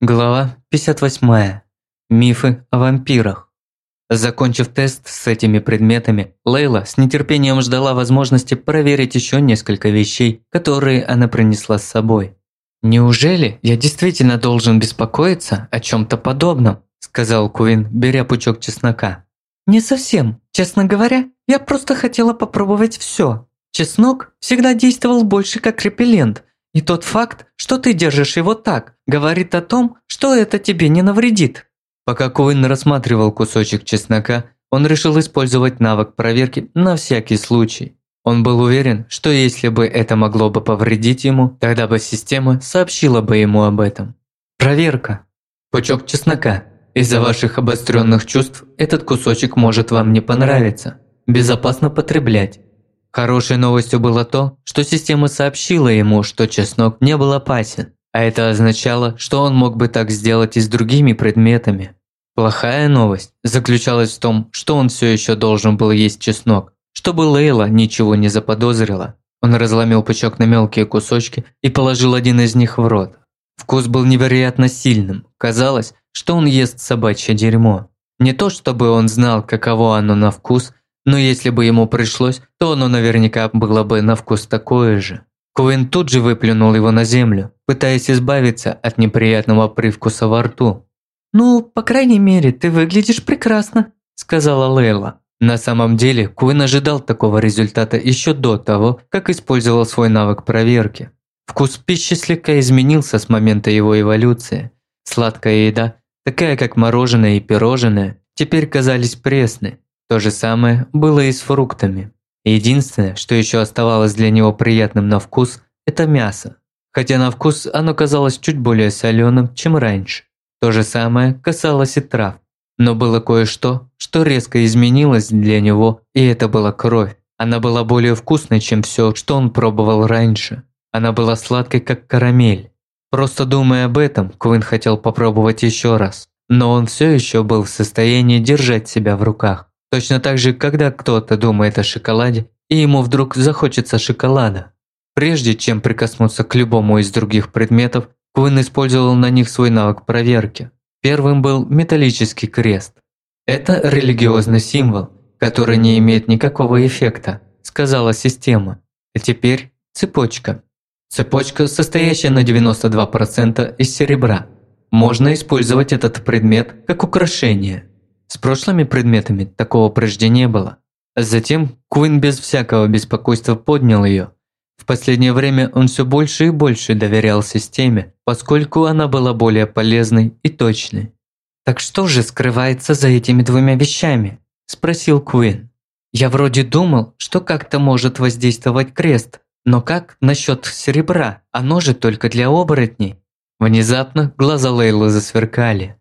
Глава 58. Мифы о вампирах. Закончив тест с этими предметами, Лейла с нетерпением ждала возможности проверить еще несколько вещей, которые она принесла с собой. «Неужели я действительно должен беспокоиться о чем-то подобном?» – сказал Куин, беря пучок чеснока. «Не совсем. Честно говоря, я просто хотела попробовать все. Чеснок всегда действовал больше как репеллент, и тот факт, что ты держишь его так, говорит о том, что это тебе не навредит. Пока Куин рассматривал кусочек чеснока, он решил использовать навык проверки на всякий случай. Он был уверен, что если бы это могло бы повредить ему, тогда бы система сообщила бы ему об этом. Проверка. Пучок чеснока. Из-за ваших обостренных чувств этот кусочек может вам не понравиться. Безопасно потреблять. Хорошей новостью было то, что система сообщила ему, что чеснок не был опасен, а это означало, что он мог бы так сделать и с другими предметами. Плохая новость заключалась в том, что он все еще должен был есть чеснок, чтобы Лейла ничего не заподозрила. Он разломил пучок на мелкие кусочки и положил один из них в рот. Вкус был невероятно сильным. Казалось, что он ест собачье дерьмо. Не то чтобы он знал, каково оно на вкус, но если бы ему пришлось, то оно наверняка было бы на вкус такое же. Куин тут же выплюнул его на землю, пытаясь избавиться от неприятного привкуса во рту. «Ну, по крайней мере, ты выглядишь прекрасно», – сказала Лейла. На самом деле, Куин ожидал такого результата еще до того, как использовал свой навык проверки. Вкус пищи слегка изменился с момента его эволюции. Сладкая еда, такая как мороженое и пирожное, теперь казались пресны, то же самое было и с фруктами. Единственное, что еще оставалось для него приятным на вкус, это мясо. Хотя на вкус оно казалось чуть более соленым, чем раньше. То же самое касалось и трав. Но было кое-что, что резко изменилось для него, и это была кровь. Она была более вкусной, чем все, что он пробовал раньше. Она была сладкой, как карамель. Просто думая об этом, Куин хотел попробовать еще раз. Но он все еще был в состоянии держать себя в руках. Точно так же, когда кто-то думает о шоколаде, и ему вдруг захочется шоколада. Прежде чем прикоснуться к любому из других предметов, Куин использовал на них свой навык проверки. Первым был металлический крест. «Это религиозный символ, который не имеет никакого эффекта», – сказала система. А теперь цепочка. Цепочка, состоящая на 92% из серебра. Можно использовать этот предмет как украшение. С прошлыми предметами такого прежде не было. Затем Куин без всякого беспокойства поднял ее. В последнее время он все больше и больше доверял системе, поскольку она была более полезной и точной. «Так что же скрывается за этими двумя вещами?» – спросил Куин. «Я вроде думал, что как-то может воздействовать крест, но как насчет серебра? Оно же только для оборотней». Внезапно глаза Лейлы засверкали.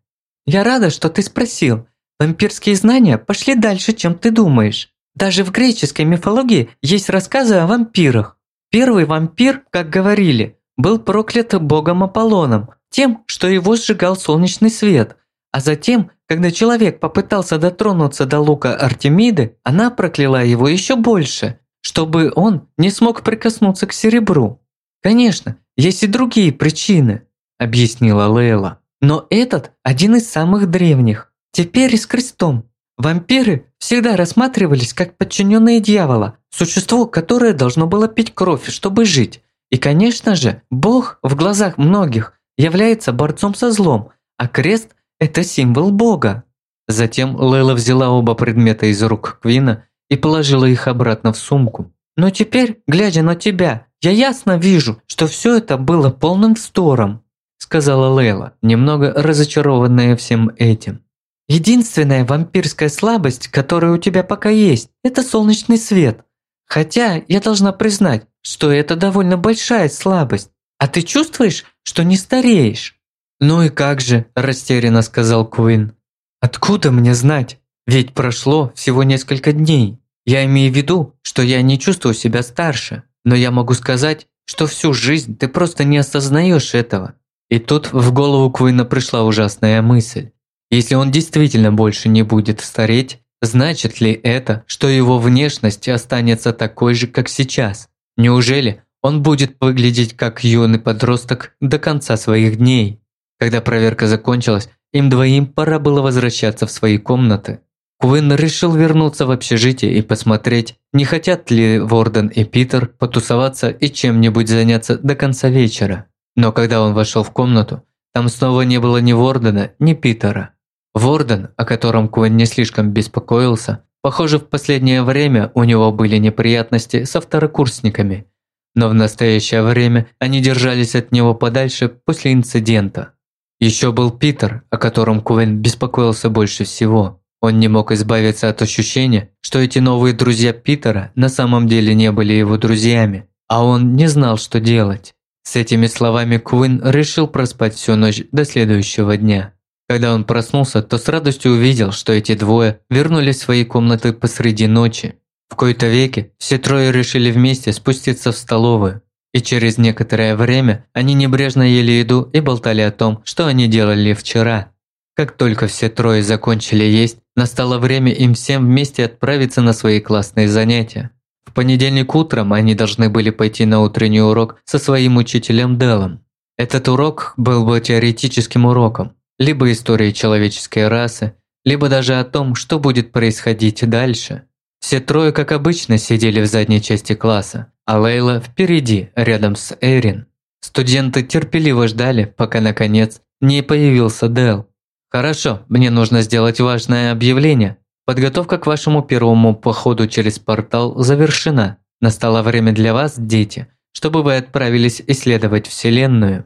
«Я рада, что ты спросил. Вампирские знания пошли дальше, чем ты думаешь. Даже в греческой мифологии есть рассказы о вампирах. Первый вампир, как говорили, был проклят богом Аполлоном, тем, что его сжигал солнечный свет. А затем, когда человек попытался дотронуться до лука Артемиды, она прокляла его еще больше, чтобы он не смог прикоснуться к серебру. Конечно, есть и другие причины, объяснила Лейла. Но этот один из самых древних. Теперь с крестом. Вампиры всегда рассматривались как подчиненные дьявола, существо, которое должно было пить кровь, чтобы жить. И, конечно же, Бог в глазах многих является борцом со злом, а крест – это символ Бога. Затем Лейла взяла оба предмета из рук Квина и положила их обратно в сумку. «Но теперь, глядя на тебя, я ясно вижу, что все это было полным вздором», сказала Лейла, немного разочарованная всем этим. Единственная вампирская слабость, которая у тебя пока есть, это солнечный свет. Хотя я должна признать, что это довольно большая слабость. А ты чувствуешь, что не стареешь? Ну и как же, растерянно сказал Куин. Откуда мне знать? Ведь прошло всего несколько дней. Я имею в виду, что я не чувствую себя старше, но я могу сказать, что всю жизнь ты просто не осознаешь этого. И тут в голову Куина пришла ужасная мысль. Если он действительно больше не будет стареть, значит ли это, что его внешность останется такой же, как сейчас? Неужели он будет выглядеть как юный подросток до конца своих дней? Когда проверка закончилась, им двоим пора было возвращаться в свои комнаты. Куин решил вернуться в общежитие и посмотреть, не хотят ли Ворден и Питер потусоваться и чем-нибудь заняться до конца вечера. Но когда он вошел в комнату, там снова не было ни Вордена, ни Питера. Ворден, о котором Куин не слишком беспокоился, Похоже, в последнее время у него были неприятности со второкурсниками, но в настоящее время они держались от него подальше после инцидента. Еще был Питер, о котором Куин беспокоился больше всего. Он не мог избавиться от ощущения, что эти новые друзья Питера на самом деле не были его друзьями, а он не знал, что делать. С этими словами Куин решил проспать всю ночь до следующего дня. Когда он проснулся, то с радостью увидел, что эти двое вернулись в свои комнаты посреди ночи. В кои-то веки все трое решили вместе спуститься в столовую. И через некоторое время они небрежно ели еду и болтали о том, что они делали вчера. Как только все трое закончили есть, настало время им всем вместе отправиться на свои классные занятия. В понедельник утром они должны были пойти на утренний урок со своим учителем Делом. Этот урок был бы теоретическим уроком, либо историей человеческой расы, либо даже о том, что будет происходить дальше. Все трое, как обычно, сидели в задней части класса, а Лейла впереди, рядом с Эрин. Студенты терпеливо ждали, пока наконец не появился Дел. «Хорошо, мне нужно сделать важное объявление. Подготовка к вашему первому походу через портал завершена. Настало время для вас, дети, чтобы вы отправились исследовать Вселенную».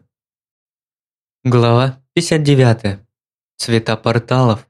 Глава 59. Цвета порталов.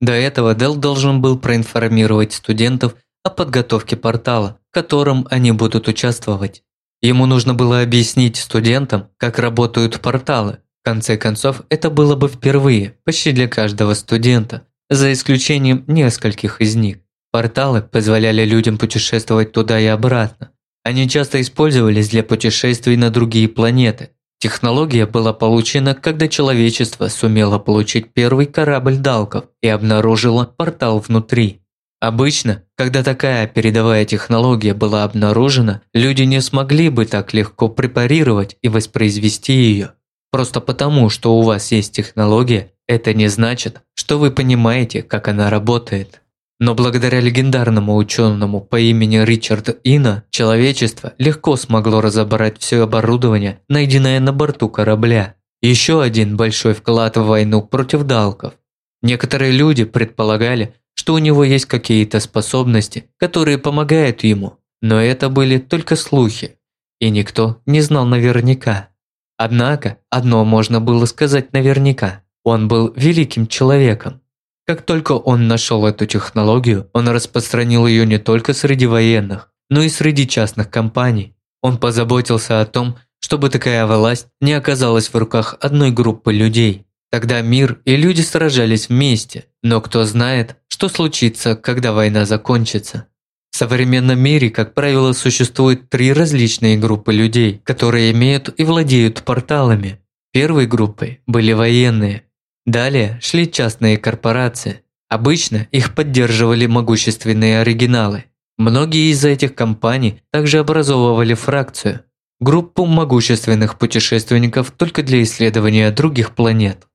До этого Дел должен был проинформировать студентов о подготовке портала, в котором они будут участвовать. Ему нужно было объяснить студентам, как работают порталы. В конце концов, это было бы впервые, почти для каждого студента, за исключением нескольких из них. Порталы позволяли людям путешествовать туда и обратно. Они часто использовались для путешествий на другие планеты. Технология была получена, когда человечество сумело получить первый корабль Далков и обнаружило портал внутри. Обычно, когда такая передовая технология была обнаружена, люди не смогли бы так легко препарировать и воспроизвести ее. Просто потому, что у вас есть технология, это не значит, что вы понимаете, как она работает. Но благодаря легендарному ученому по имени Ричард Ина, человечество легко смогло разобрать все оборудование, найденное на борту корабля. Еще один большой вклад в войну против далков. Некоторые люди предполагали, что у него есть какие-то способности, которые помогают ему, но это были только слухи, и никто не знал наверняка. Однако, одно можно было сказать наверняка – он был великим человеком. Как только он нашел эту технологию, он распространил ее не только среди военных, но и среди частных компаний. Он позаботился о том, чтобы такая власть не оказалась в руках одной группы людей. Тогда мир и люди сражались вместе, но кто знает, что случится, когда война закончится. В современном мире, как правило, существует три различные группы людей, которые имеют и владеют порталами. Первой группой были военные. Далее шли частные корпорации. Обычно их поддерживали могущественные оригиналы. Многие из этих компаний также образовывали фракцию – группу могущественных путешественников только для исследования других планет.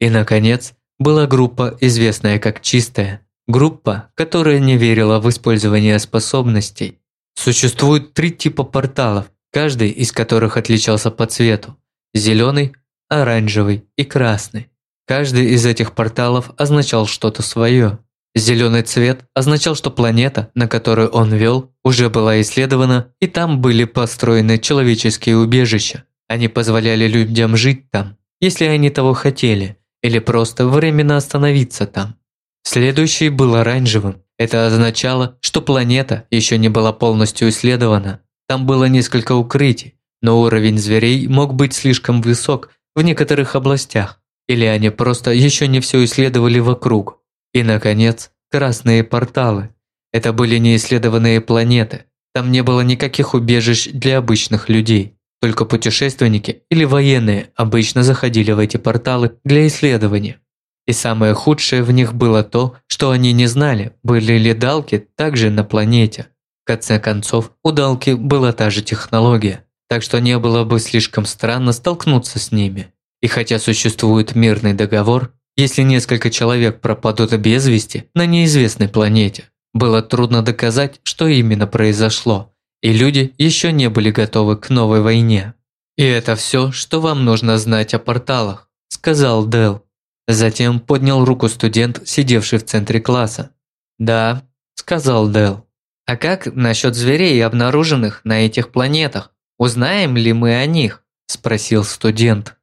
И, наконец, была группа, известная как «Чистая», группа, которая не верила в использование способностей. Существует три типа порталов, каждый из которых отличался по цвету – зеленый, оранжевый и красный. Каждый из этих порталов означал что-то свое. Зеленый цвет означал, что планета, на которую он вел, уже была исследована, и там были построены человеческие убежища. Они позволяли людям жить там, если они того хотели, или просто временно остановиться там. Следующий был оранжевым. Это означало, что планета еще не была полностью исследована. Там было несколько укрытий, но уровень зверей мог быть слишком высок в некоторых областях, или они просто еще не все исследовали вокруг. И, наконец, красные порталы. Это были неисследованные планеты. Там не было никаких убежищ для обычных людей. Только путешественники или военные обычно заходили в эти порталы для исследования. И самое худшее в них было то, что они не знали, были ли Далки также на планете. В конце концов, у Далки была та же технология, так что не было бы слишком странно столкнуться с ними. И хотя существует мирный договор, если несколько человек пропадут без вести на неизвестной планете, было трудно доказать, что именно произошло, и люди еще не были готовы к новой войне. «И это все, что вам нужно знать о порталах», – сказал Дел. Затем поднял руку студент, сидевший в центре класса. «Да», – сказал Дэл. «А как насчет зверей, обнаруженных на этих планетах? Узнаем ли мы о них?» – спросил студент.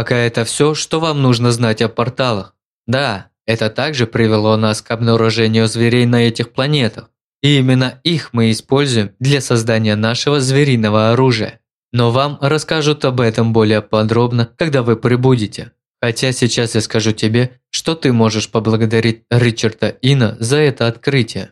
«Пока это все, что вам нужно знать о порталах. Да, это также привело нас к обнаружению зверей на этих планетах. И именно их мы используем для создания нашего звериного оружия. Но вам расскажут об этом более подробно, когда вы прибудете. Хотя сейчас я скажу тебе, что ты можешь поблагодарить Ричарда Ина за это открытие.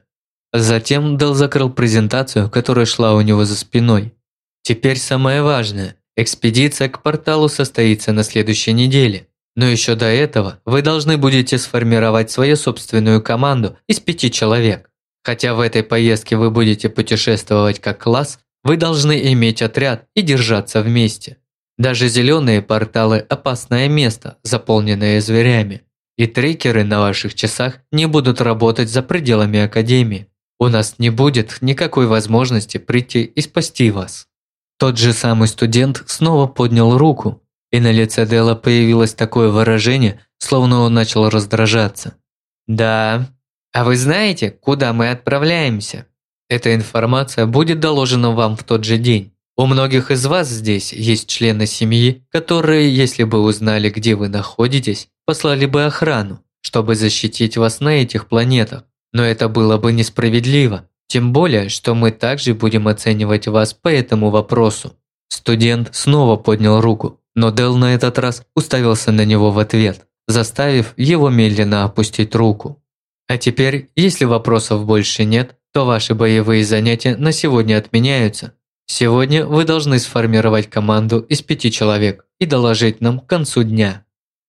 Затем Дэл закрыл презентацию, которая шла у него за спиной. Теперь самое важное. Экспедиция к порталу состоится на следующей неделе. Но еще до этого вы должны будете сформировать свою собственную команду из пяти человек. Хотя в этой поездке вы будете путешествовать как класс, вы должны иметь отряд и держаться вместе. Даже зеленые порталы – опасное место, заполненное зверями. И трекеры на ваших часах не будут работать за пределами Академии. У нас не будет никакой возможности прийти и спасти вас. Тот же самый студент снова поднял руку, и на лице Дела появилось такое выражение, словно он начал раздражаться. «Да, а вы знаете, куда мы отправляемся? Эта информация будет доложена вам в тот же день. У многих из вас здесь есть члены семьи, которые, если бы узнали, где вы находитесь, послали бы охрану, чтобы защитить вас на этих планетах. Но это было бы несправедливо. Тем более, что мы также будем оценивать вас по этому вопросу. Студент снова поднял руку, но Дел на этот раз уставился на него в ответ, заставив его медленно опустить руку. А теперь, если вопросов больше нет, то ваши боевые занятия на сегодня отменяются, Сегодня вы должны сформировать команду из пяти человек и доложить нам к концу дня.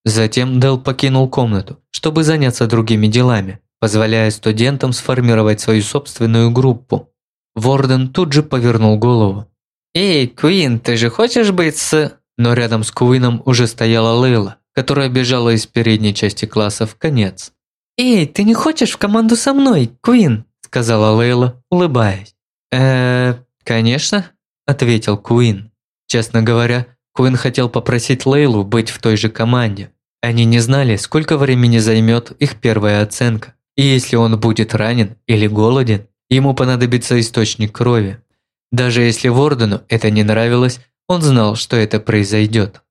Затем Дел покинул комнату, чтобы заняться другими делами, позволяя студентам сформировать свою собственную группу. Ворден тут же повернул голову. «Эй, Куин, ты же хочешь быть с...» Но рядом с Куином уже стояла Лейла, которая бежала из передней части класса в конец. «Эй, ты не хочешь в команду со мной, Куин?» сказала Лейла, улыбаясь. э «Конечно», – ответил Куин. Честно говоря, Куин хотел попросить Лейлу быть в той же команде. Они не знали, сколько времени займет их первая оценка. И если он будет ранен или голоден, ему понадобится источник крови. Даже если Вордену это не нравилось, он знал, что это произойдет.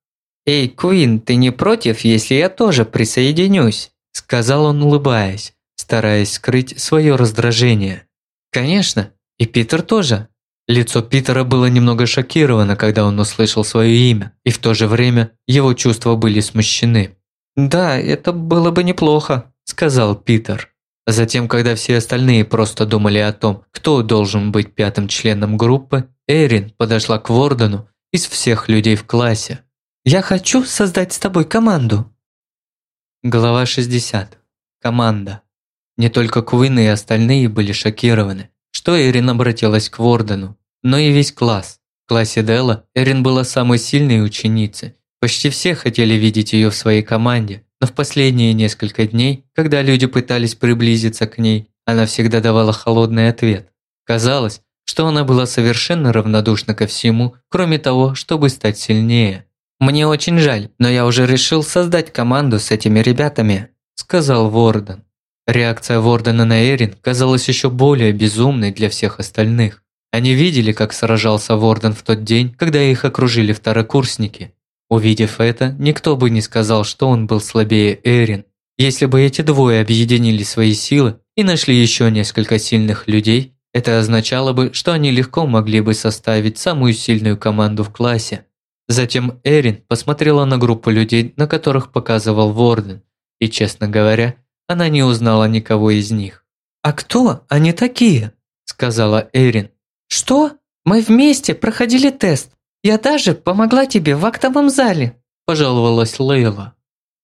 «Эй, Куин, ты не против, если я тоже присоединюсь?» Сказал он, улыбаясь, стараясь скрыть свое раздражение. «Конечно, и Питер тоже», Лицо Питера было немного шокировано, когда он услышал свое имя, и в то же время его чувства были смущены. «Да, это было бы неплохо», – сказал Питер. Затем, когда все остальные просто думали о том, кто должен быть пятым членом группы, Эрин подошла к Вордену из всех людей в классе. «Я хочу создать с тобой команду». Глава 60. Команда. Не только Куин и остальные были шокированы, что Эрин обратилась к Вордену но и весь класс. В классе Дела Эрин была самой сильной ученицей. Почти все хотели видеть ее в своей команде, но в последние несколько дней, когда люди пытались приблизиться к ней, она всегда давала холодный ответ. Казалось, что она была совершенно равнодушна ко всему, кроме того, чтобы стать сильнее. «Мне очень жаль, но я уже решил создать команду с этими ребятами», – сказал Ворден. Реакция Вордена на Эрин казалась еще более безумной для всех остальных. Они видели, как сражался Ворден в тот день, когда их окружили второкурсники. Увидев это, никто бы не сказал, что он был слабее Эрин. Если бы эти двое объединили свои силы и нашли еще несколько сильных людей, это означало бы, что они легко могли бы составить самую сильную команду в классе. Затем Эрин посмотрела на группу людей, на которых показывал Ворден, и, честно говоря, она не узнала никого из них. «А кто они такие?» – сказала Эрин. «Что? Мы вместе проходили тест. Я даже помогла тебе в актовом зале», – пожаловалась Лейла.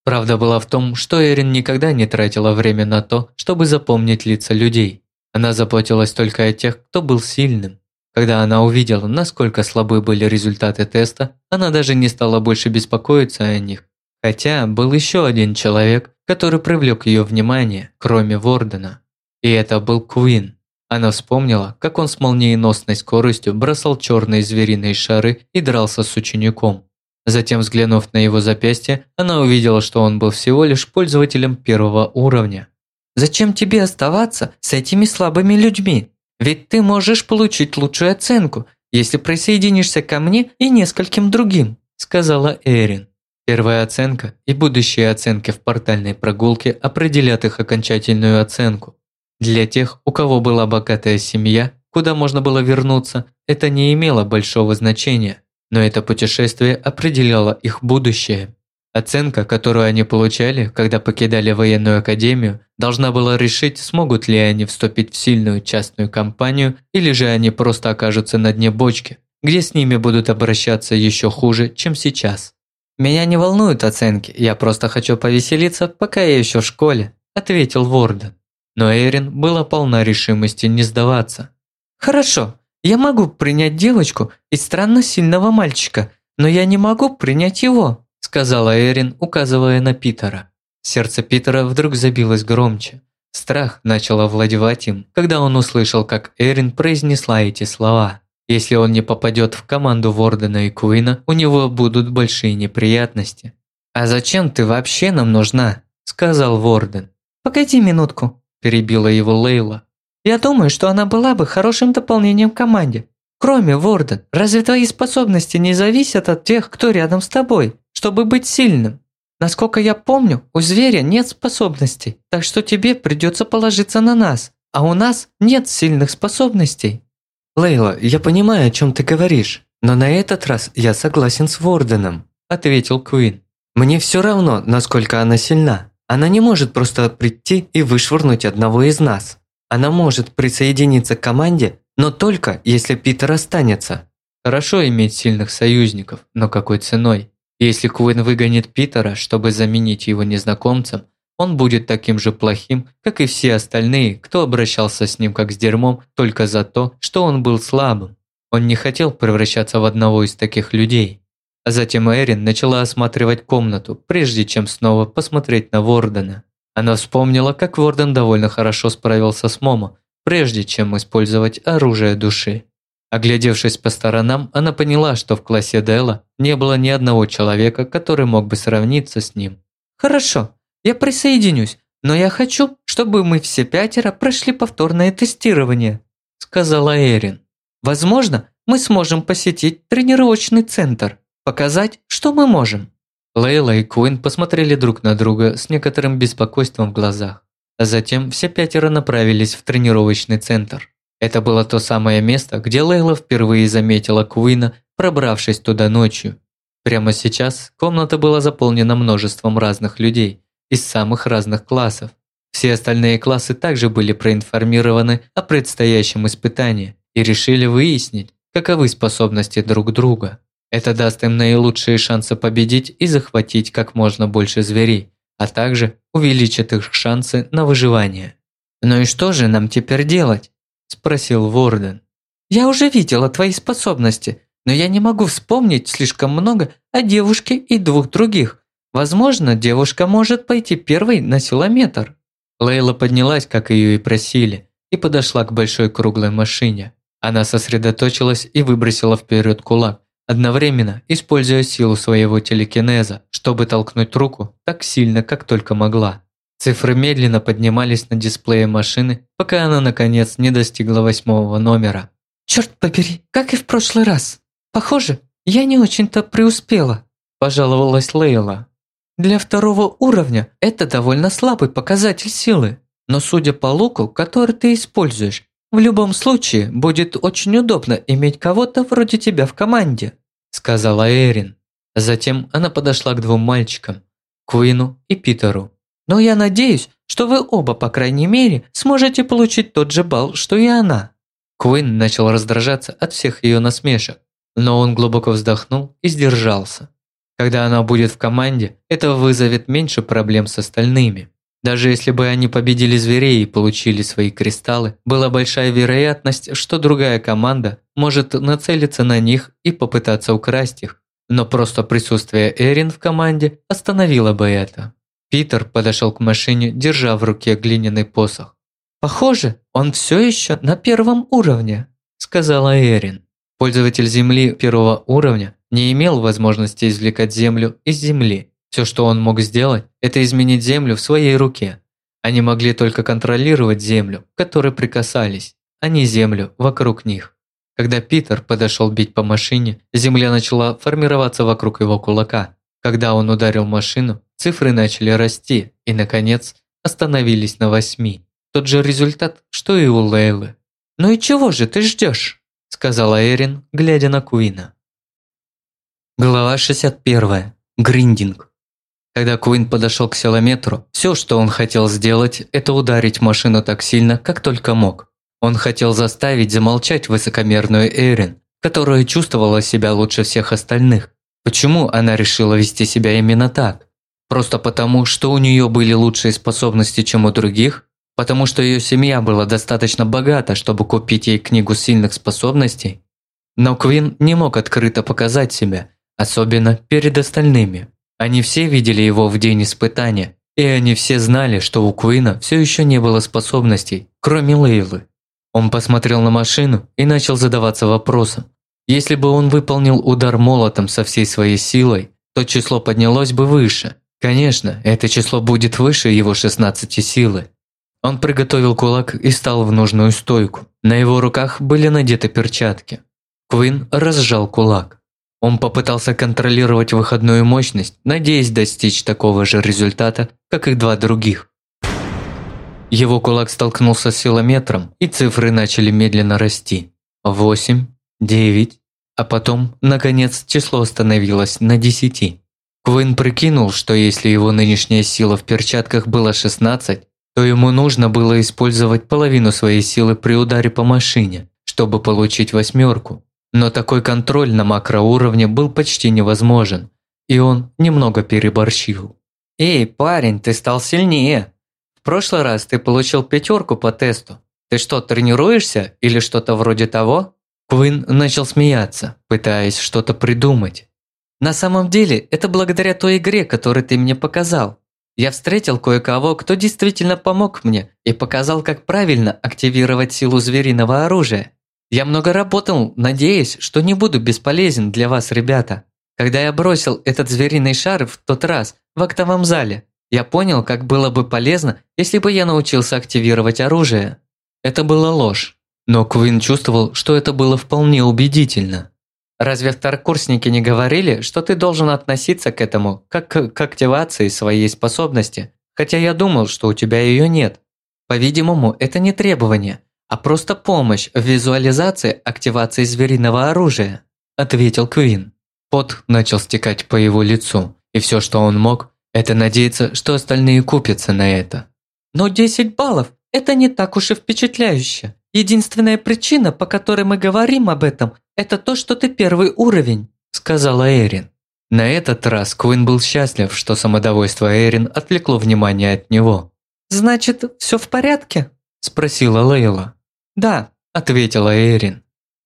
Правда была в том, что Эрин никогда не тратила время на то, чтобы запомнить лица людей. Она заботилась только о тех, кто был сильным. Когда она увидела, насколько слабы были результаты теста, она даже не стала больше беспокоиться о них. Хотя был еще один человек, который привлек ее внимание, кроме Вордена. И это был Куин. Она вспомнила, как он с молниеносной скоростью бросал черные звериные шары и дрался с учеником. Затем, взглянув на его запястье, она увидела, что он был всего лишь пользователем первого уровня. Зачем тебе оставаться с этими слабыми людьми? Ведь ты можешь получить лучшую оценку, если присоединишься ко мне и нескольким другим», сказала Эрин. Первая оценка и будущие оценки в портальной прогулке определят их окончательную оценку. Для тех, у кого была богатая семья, куда можно было вернуться, это не имело большого значения, но это путешествие определяло их будущее. Оценка, которую они получали, когда покидали военную академию, должна была решить, смогут ли они вступить в сильную частную компанию или же они просто окажутся на дне бочки, где с ними будут обращаться еще хуже, чем сейчас. «Меня не волнуют оценки, я просто хочу повеселиться, пока я еще в школе», – ответил Ворден. Но Эрин была полна решимости не сдаваться. «Хорошо, я могу принять девочку и странно сильного мальчика, но я не могу принять его», – сказала Эрин, указывая на Питера. Сердце Питера вдруг забилось громче. Страх начал овладевать им, когда он услышал, как Эрин произнесла эти слова. Если он не попадет в команду Вордена и Куина, у него будут большие неприятности. «А зачем ты вообще нам нужна?» – сказал Ворден. «Погоди минутку», – перебила его Лейла. «Я думаю, что она была бы хорошим дополнением к команде. Кроме Ворден, разве твои способности не зависят от тех, кто рядом с тобой, чтобы быть сильным? Насколько я помню, у зверя нет способностей, так что тебе придется положиться на нас, а у нас нет сильных способностей». «Лейла, я понимаю, о чем ты говоришь, но на этот раз я согласен с Ворденом», – ответил Куин. «Мне все равно, насколько она сильна. Она не может просто прийти и вышвырнуть одного из нас. Она может присоединиться к команде, но только если Питер останется». Хорошо иметь сильных союзников, но какой ценой? Если Куин выгонит Питера, чтобы заменить его незнакомцем, он будет таким же плохим, как и все остальные, кто обращался с ним как с дерьмом только за то, что он был слабым. Он не хотел превращаться в одного из таких людей. А затем Эрин начала осматривать комнату, прежде чем снова посмотреть на Вордена. Она вспомнила, как Ворден довольно хорошо справился с Момо, прежде чем использовать оружие души. Оглядевшись по сторонам, она поняла, что в классе Дела не было ни одного человека, который мог бы сравниться с ним. «Хорошо, я присоединюсь, но я хочу, чтобы мы все пятеро прошли повторное тестирование», сказала Эрин. «Возможно, мы сможем посетить тренировочный центр, показать, что мы можем». Лейла и Куин посмотрели друг на друга с некоторым беспокойством в глазах, а затем все пятеро направились в тренировочный центр. Это было то самое место, где Лейла впервые заметила Куина, пробравшись туда ночью. Прямо сейчас комната была заполнена множеством разных людей, из самых разных классов. Все остальные классы также были проинформированы о предстоящем испытании и решили выяснить, каковы способности друг друга. Это даст им наилучшие шансы победить и захватить как можно больше зверей, а также увеличит их шансы на выживание. «Ну и что же нам теперь делать?» – спросил Ворден. «Я уже видела твои способности, но я не могу вспомнить слишком много о девушке и двух других, Возможно, девушка может пойти первой на силометр. Лейла поднялась, как ее и просили, и подошла к большой круглой машине. Она сосредоточилась и выбросила вперед кулак, одновременно используя силу своего телекинеза, чтобы толкнуть руку так сильно, как только могла. Цифры медленно поднимались на дисплее машины, пока она наконец не достигла восьмого номера. «Черт побери, как и в прошлый раз. Похоже, я не очень-то преуспела», – пожаловалась Лейла. Для второго уровня это довольно слабый показатель силы, но судя по луку, который ты используешь, в любом случае будет очень удобно иметь кого-то вроде тебя в команде», сказала Эрин. Затем она подошла к двум мальчикам, Куину и Питеру. «Но я надеюсь, что вы оба, по крайней мере, сможете получить тот же балл, что и она». Куин начал раздражаться от всех ее насмешек, но он глубоко вздохнул и сдержался. Когда она будет в команде, это вызовет меньше проблем с остальными. Даже если бы они победили зверей и получили свои кристаллы, была большая вероятность, что другая команда может нацелиться на них и попытаться украсть их. Но просто присутствие Эрин в команде остановило бы это. Питер подошел к машине, держа в руке глиняный посох. «Похоже, он все еще на первом уровне», – сказала Эрин. Пользователь Земли первого уровня не имел возможности извлекать землю из земли. Все, что он мог сделать, это изменить землю в своей руке. Они могли только контролировать землю, к которой прикасались, а не землю вокруг них. Когда Питер подошел бить по машине, земля начала формироваться вокруг его кулака. Когда он ударил машину, цифры начали расти и, наконец, остановились на восьми. Тот же результат, что и у Лейлы. «Ну и чего же ты ждешь?» – сказала Эрин, глядя на Куина. Глава 61. Гриндинг. Когда Куин подошел к силометру, все, что он хотел сделать, это ударить машину так сильно, как только мог. Он хотел заставить замолчать высокомерную Эрин, которая чувствовала себя лучше всех остальных. Почему она решила вести себя именно так? Просто потому, что у нее были лучшие способности, чем у других? Потому что ее семья была достаточно богата, чтобы купить ей книгу сильных способностей? Но Квин не мог открыто показать себя, особенно перед остальными. Они все видели его в день испытания, и они все знали, что у Куина все еще не было способностей, кроме Лейлы. Он посмотрел на машину и начал задаваться вопросом. Если бы он выполнил удар молотом со всей своей силой, то число поднялось бы выше. Конечно, это число будет выше его 16 силы. Он приготовил кулак и стал в нужную стойку. На его руках были надеты перчатки. Квин разжал кулак. Он попытался контролировать выходную мощность, надеясь достичь такого же результата, как и два других. Его кулак столкнулся с силометром, и цифры начали медленно расти. Восемь, девять, а потом, наконец, число остановилось на десяти. Квин прикинул, что если его нынешняя сила в перчатках была 16, то ему нужно было использовать половину своей силы при ударе по машине, чтобы получить восьмерку. Но такой контроль на макроуровне был почти невозможен, и он немного переборщил. «Эй, парень, ты стал сильнее. В прошлый раз ты получил пятерку по тесту. Ты что, тренируешься или что-то вроде того?» Квин начал смеяться, пытаясь что-то придумать. «На самом деле, это благодаря той игре, которую ты мне показал. Я встретил кое-кого, кто действительно помог мне и показал, как правильно активировать силу звериного оружия. Я много работал, надеясь, что не буду бесполезен для вас, ребята. Когда я бросил этот звериный шар в тот раз в актовом зале, я понял, как было бы полезно, если бы я научился активировать оружие. Это была ложь, но Квин чувствовал, что это было вполне убедительно. Разве второкурсники не говорили, что ты должен относиться к этому как к активации своей способности, хотя я думал, что у тебя ее нет? По-видимому, это не требование, а просто помощь в визуализации активации звериного оружия», – ответил Квин. Пот начал стекать по его лицу, и все, что он мог, это надеяться, что остальные купятся на это. «Но 10 баллов – это не так уж и впечатляюще. Единственная причина, по которой мы говорим об этом, это то, что ты первый уровень», – сказала Эрин. На этот раз Квин был счастлив, что самодовольство Эрин отвлекло внимание от него. «Значит, все в порядке?» – спросила Лейла. «Да», – ответила Эрин.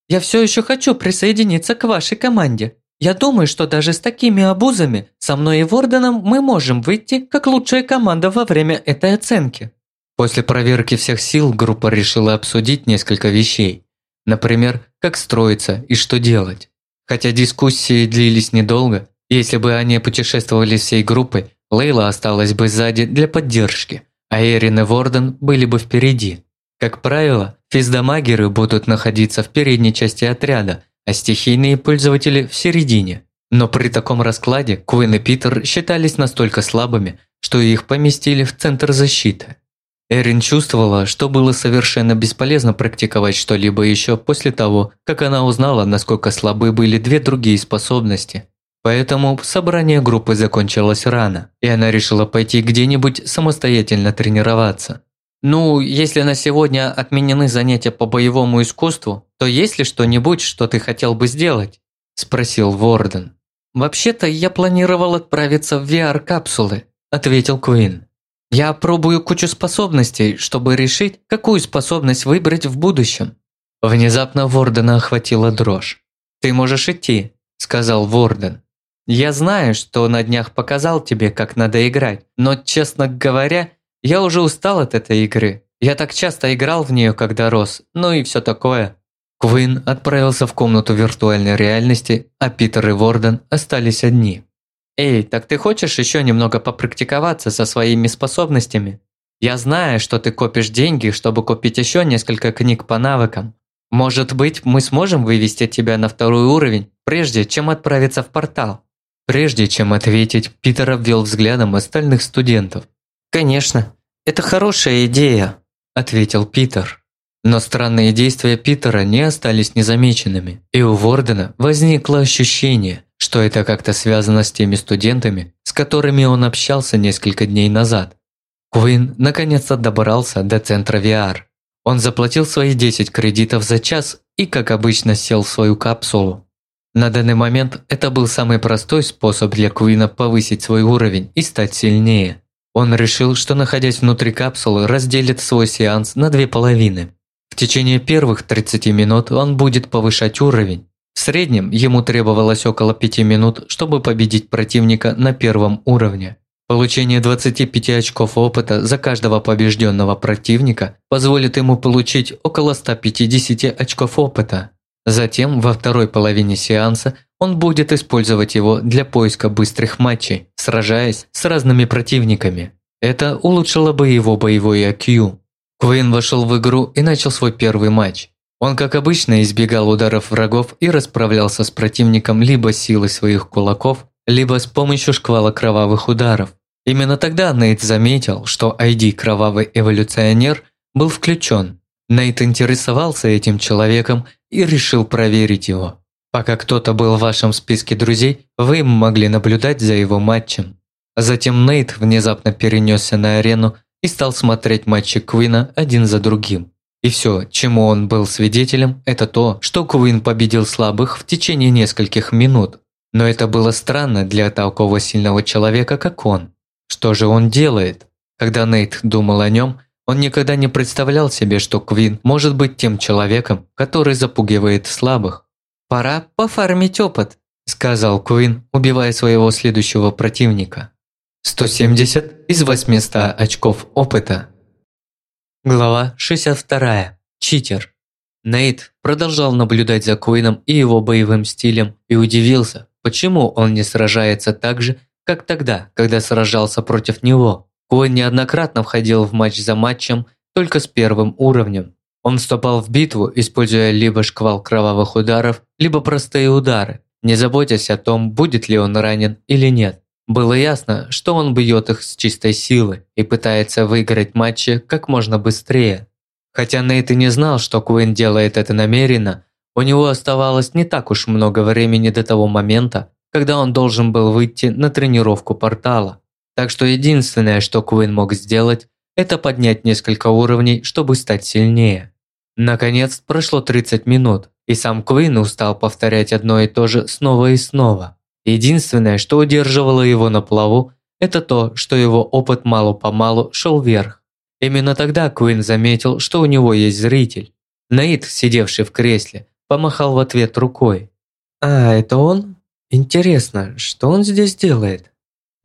«Я все еще хочу присоединиться к вашей команде. Я думаю, что даже с такими обузами со мной и Ворденом мы можем выйти как лучшая команда во время этой оценки». После проверки всех сил группа решила обсудить несколько вещей. Например, как строиться и что делать. Хотя дискуссии длились недолго, если бы они путешествовали всей группой, Лейла осталась бы сзади для поддержки, а Эрин и Ворден были бы впереди. Как правило, физдамагеры будут находиться в передней части отряда, а стихийные пользователи в середине. Но при таком раскладе Куин и Питер считались настолько слабыми, что их поместили в центр защиты. Эрин чувствовала, что было совершенно бесполезно практиковать что-либо еще после того, как она узнала, насколько слабы были две другие способности. Поэтому собрание группы закончилось рано, и она решила пойти где-нибудь самостоятельно тренироваться. «Ну, если на сегодня отменены занятия по боевому искусству, то есть ли что-нибудь, что ты хотел бы сделать?» – спросил Ворден. «Вообще-то я планировал отправиться в VR-капсулы», – ответил Куин. «Я пробую кучу способностей, чтобы решить, какую способность выбрать в будущем». Внезапно Вордена охватила дрожь. «Ты можешь идти», – сказал Ворден. «Я знаю, что на днях показал тебе, как надо играть, но, честно говоря, я уже устал от этой игры. Я так часто играл в нее, когда рос, ну и все такое. Квин отправился в комнату виртуальной реальности, а Питер и Ворден остались одни. «Эй, так ты хочешь еще немного попрактиковаться со своими способностями?» Я знаю, что ты копишь деньги, чтобы купить еще несколько книг по навыкам. Может быть, мы сможем вывести тебя на второй уровень, прежде чем отправиться в портал?» Прежде чем ответить, Питер обвел взглядом остальных студентов. «Конечно, это хорошая идея», – ответил Питер. Но странные действия Питера не остались незамеченными, и у Вордена возникло ощущение, что это как-то связано с теми студентами, с которыми он общался несколько дней назад. Куин наконец-то добрался до центра VR. Он заплатил свои 10 кредитов за час и, как обычно, сел в свою капсулу. На данный момент это был самый простой способ для Куина повысить свой уровень и стать сильнее. Он решил, что находясь внутри капсулы, разделит свой сеанс на две половины. В течение первых 30 минут он будет повышать уровень. В среднем ему требовалось около 5 минут, чтобы победить противника на первом уровне. Получение 25 очков опыта за каждого побежденного противника позволит ему получить около 150 очков опыта. Затем, во второй половине сеанса, он будет использовать его для поиска быстрых матчей, сражаясь с разными противниками. Это улучшило бы его боевой IQ. Куин вошел в игру и начал свой первый матч. Он, как обычно, избегал ударов врагов и расправлялся с противником либо силой своих кулаков, либо с помощью шквала кровавых ударов. Именно тогда Нейт заметил, что ID «Кровавый эволюционер» был включен. Нейт интересовался этим человеком и решил проверить его. Пока кто-то был в вашем списке друзей, вы могли наблюдать за его матчем. Затем Нейт внезапно перенесся на арену и стал смотреть матчи Квина один за другим. И все, чему он был свидетелем, это то, что Куин победил слабых в течение нескольких минут. Но это было странно для такого сильного человека, как он. Что же он делает? Когда Нейт думал о нем, он никогда не представлял себе, что Квин может быть тем человеком, который запугивает слабых. «Пора пофармить опыт», – сказал Квин, убивая своего следующего противника. 170 из 800 очков опыта. Глава 62. Читер. Нейт продолжал наблюдать за Куином и его боевым стилем и удивился, почему он не сражается так же, как тогда, когда сражался против него. Куин неоднократно входил в матч за матчем только с первым уровнем. Он вступал в битву, используя либо шквал кровавых ударов, либо простые удары, не заботясь о том, будет ли он ранен или нет. Было ясно, что он бьет их с чистой силы и пытается выиграть матчи как можно быстрее. Хотя Нейт и не знал, что Куин делает это намеренно, у него оставалось не так уж много времени до того момента, когда он должен был выйти на тренировку портала. Так что единственное, что Куин мог сделать, это поднять несколько уровней, чтобы стать сильнее. Наконец, прошло 30 минут, и сам Куин устал повторять одно и то же снова и снова. Единственное, что удерживало его на плаву, это то, что его опыт мало-помалу шел вверх. Именно тогда Куин заметил, что у него есть зритель. Наид, сидевший в кресле, помахал в ответ рукой. «А, это он? Интересно, что он здесь делает?»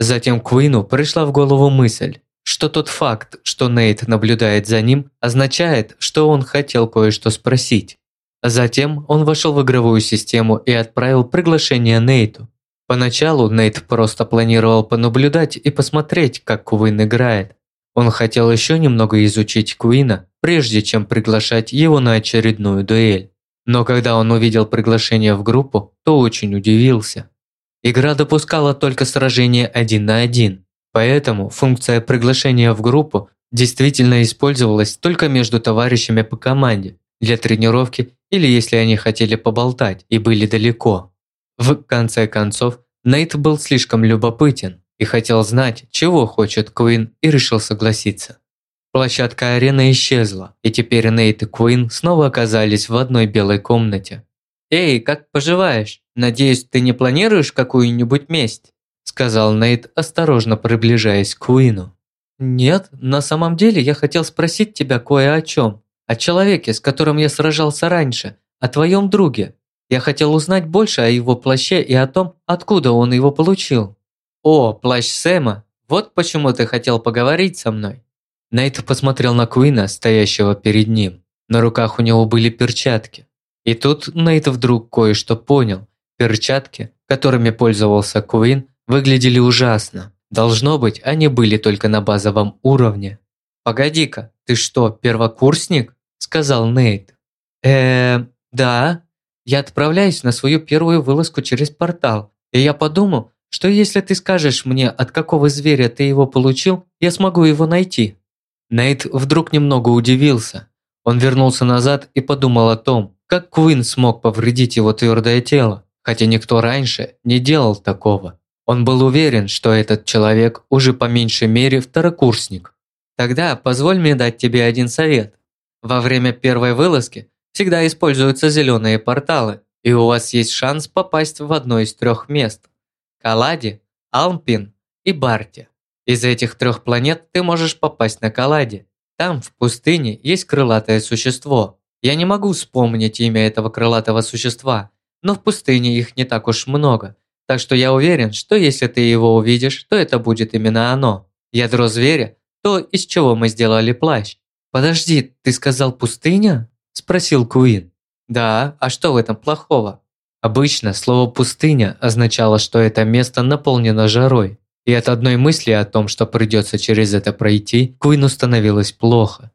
Затем Куину пришла в голову мысль, что тот факт, что Нейт наблюдает за ним, означает, что он хотел кое-что спросить. Затем он вошел в игровую систему и отправил приглашение Нейту. Поначалу Нейт просто планировал понаблюдать и посмотреть, как Куин играет. Он хотел еще немного изучить Куина, прежде чем приглашать его на очередную дуэль. Но когда он увидел приглашение в группу, то очень удивился. Игра допускала только сражение один на один, поэтому функция приглашения в группу действительно использовалась только между товарищами по команде, для тренировки или если они хотели поболтать и были далеко. В конце концов, Нейт был слишком любопытен и хотел знать, чего хочет Куин, и решил согласиться. Площадка арены исчезла, и теперь Нейт и Куин снова оказались в одной белой комнате. «Эй, как поживаешь? Надеюсь, ты не планируешь какую-нибудь месть?» сказал Нейт, осторожно приближаясь к Куину. «Нет, на самом деле я хотел спросить тебя кое о чем. О человеке, с которым я сражался раньше, о твоем друге. Я хотел узнать больше о его плаще и о том, откуда он его получил. О, плащ Сэма, вот почему ты хотел поговорить со мной. Нейт посмотрел на Куина, стоящего перед ним. На руках у него были перчатки. И тут Нейт вдруг кое-что понял. Перчатки, которыми пользовался Куин, выглядели ужасно. Должно быть, они были только на базовом уровне. «Погоди-ка, ты что, первокурсник?» – сказал Нейт. э да. Я отправляюсь на свою первую вылазку через портал, и я подумал, что если ты скажешь мне, от какого зверя ты его получил, я смогу его найти». Нейт вдруг немного удивился. Он вернулся назад и подумал о том, как Куин смог повредить его твердое тело, хотя никто раньше не делал такого. Он был уверен, что этот человек уже по меньшей мере второкурсник. Тогда позволь мне дать тебе один совет. Во время первой вылазки всегда используются зеленые порталы, и у вас есть шанс попасть в одно из трех мест – Калади, Алмпин и Барти. Из этих трех планет ты можешь попасть на Калади. Там, в пустыне, есть крылатое существо. Я не могу вспомнить имя этого крылатого существа, но в пустыне их не так уж много – так что я уверен, что если ты его увидишь, то это будет именно оно. Ядро зверя – то, из чего мы сделали плащ. «Подожди, ты сказал пустыня?» – спросил Куин. «Да, а что в этом плохого?» Обычно слово «пустыня» означало, что это место наполнено жарой. И от одной мысли о том, что придется через это пройти, Куину становилось плохо.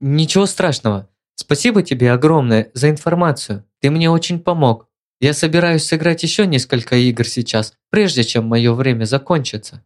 «Ничего страшного. Спасибо тебе огромное за информацию. Ты мне очень помог. Я собираюсь сыграть еще несколько игр сейчас, прежде чем мое время закончится.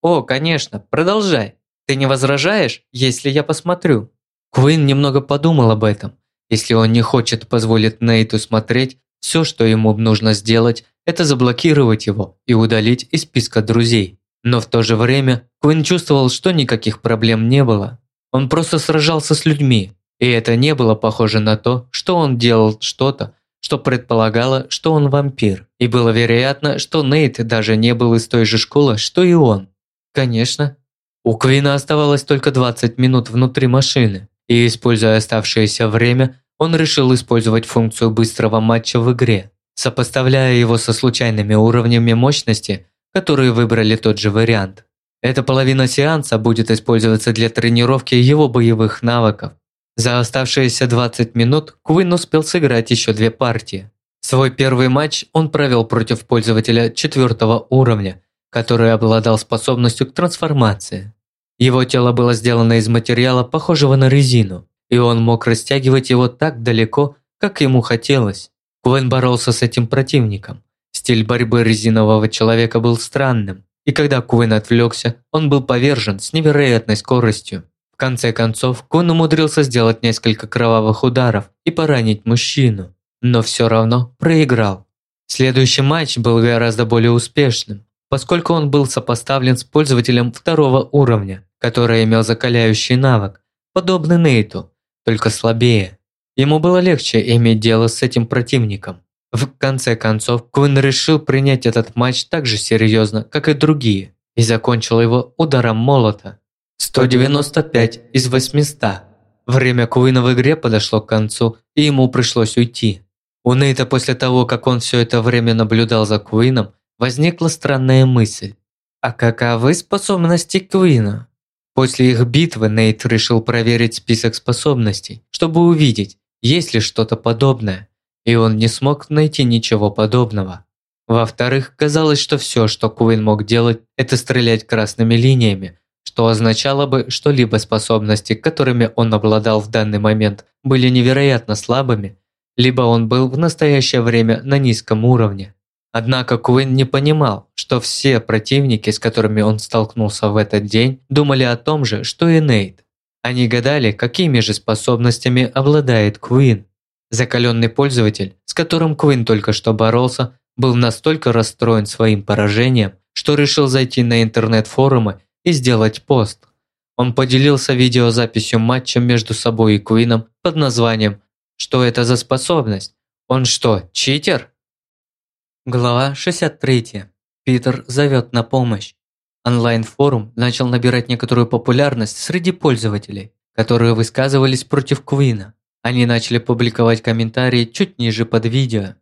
О, конечно, продолжай. Ты не возражаешь, если я посмотрю? Куин немного подумал об этом. Если он не хочет позволить Нейту смотреть, все, что ему нужно сделать, это заблокировать его и удалить из списка друзей. Но в то же время Куин чувствовал, что никаких проблем не было. Он просто сражался с людьми, и это не было похоже на то, что он делал что-то, что предполагало, что он вампир, и было вероятно, что Нейт даже не был из той же школы, что и он. Конечно. У Квина оставалось только 20 минут внутри машины, и используя оставшееся время, он решил использовать функцию быстрого матча в игре, сопоставляя его со случайными уровнями мощности, которые выбрали тот же вариант. Эта половина сеанса будет использоваться для тренировки его боевых навыков, за оставшиеся 20 минут Куин успел сыграть еще две партии. Свой первый матч он провел против пользователя четвертого уровня, который обладал способностью к трансформации. Его тело было сделано из материала, похожего на резину, и он мог растягивать его так далеко, как ему хотелось. Куин боролся с этим противником. Стиль борьбы резинового человека был странным, и когда Куин отвлекся, он был повержен с невероятной скоростью конце концов, Кун умудрился сделать несколько кровавых ударов и поранить мужчину, но все равно проиграл. Следующий матч был гораздо более успешным, поскольку он был сопоставлен с пользователем второго уровня, который имел закаляющий навык, подобный Нейту, только слабее. Ему было легче иметь дело с этим противником. В конце концов, Квин решил принять этот матч так же серьезно, как и другие, и закончил его ударом молота. 195 из 800. Время Куина в игре подошло к концу, и ему пришлось уйти. У Нейта после того, как он все это время наблюдал за Куином, возникла странная мысль. А каковы способности Куина? После их битвы Нейт решил проверить список способностей, чтобы увидеть, есть ли что-то подобное, и он не смог найти ничего подобного. Во-вторых, казалось, что все, что Куин мог делать, это стрелять красными линиями, что означало бы, что либо способности, которыми он обладал в данный момент, были невероятно слабыми, либо он был в настоящее время на низком уровне. Однако Куин не понимал, что все противники, с которыми он столкнулся в этот день, думали о том же, что и Нейт. Они гадали, какими же способностями обладает Куин. Закаленный пользователь, с которым Куин только что боролся, был настолько расстроен своим поражением, что решил зайти на интернет-форумы и сделать пост. Он поделился видеозаписью матча между собой и Куином под названием «Что это за способность? Он что, читер?» Глава 63. Питер зовет на помощь. Онлайн-форум начал набирать некоторую популярность среди пользователей, которые высказывались против Куина. Они начали публиковать комментарии чуть ниже под видео.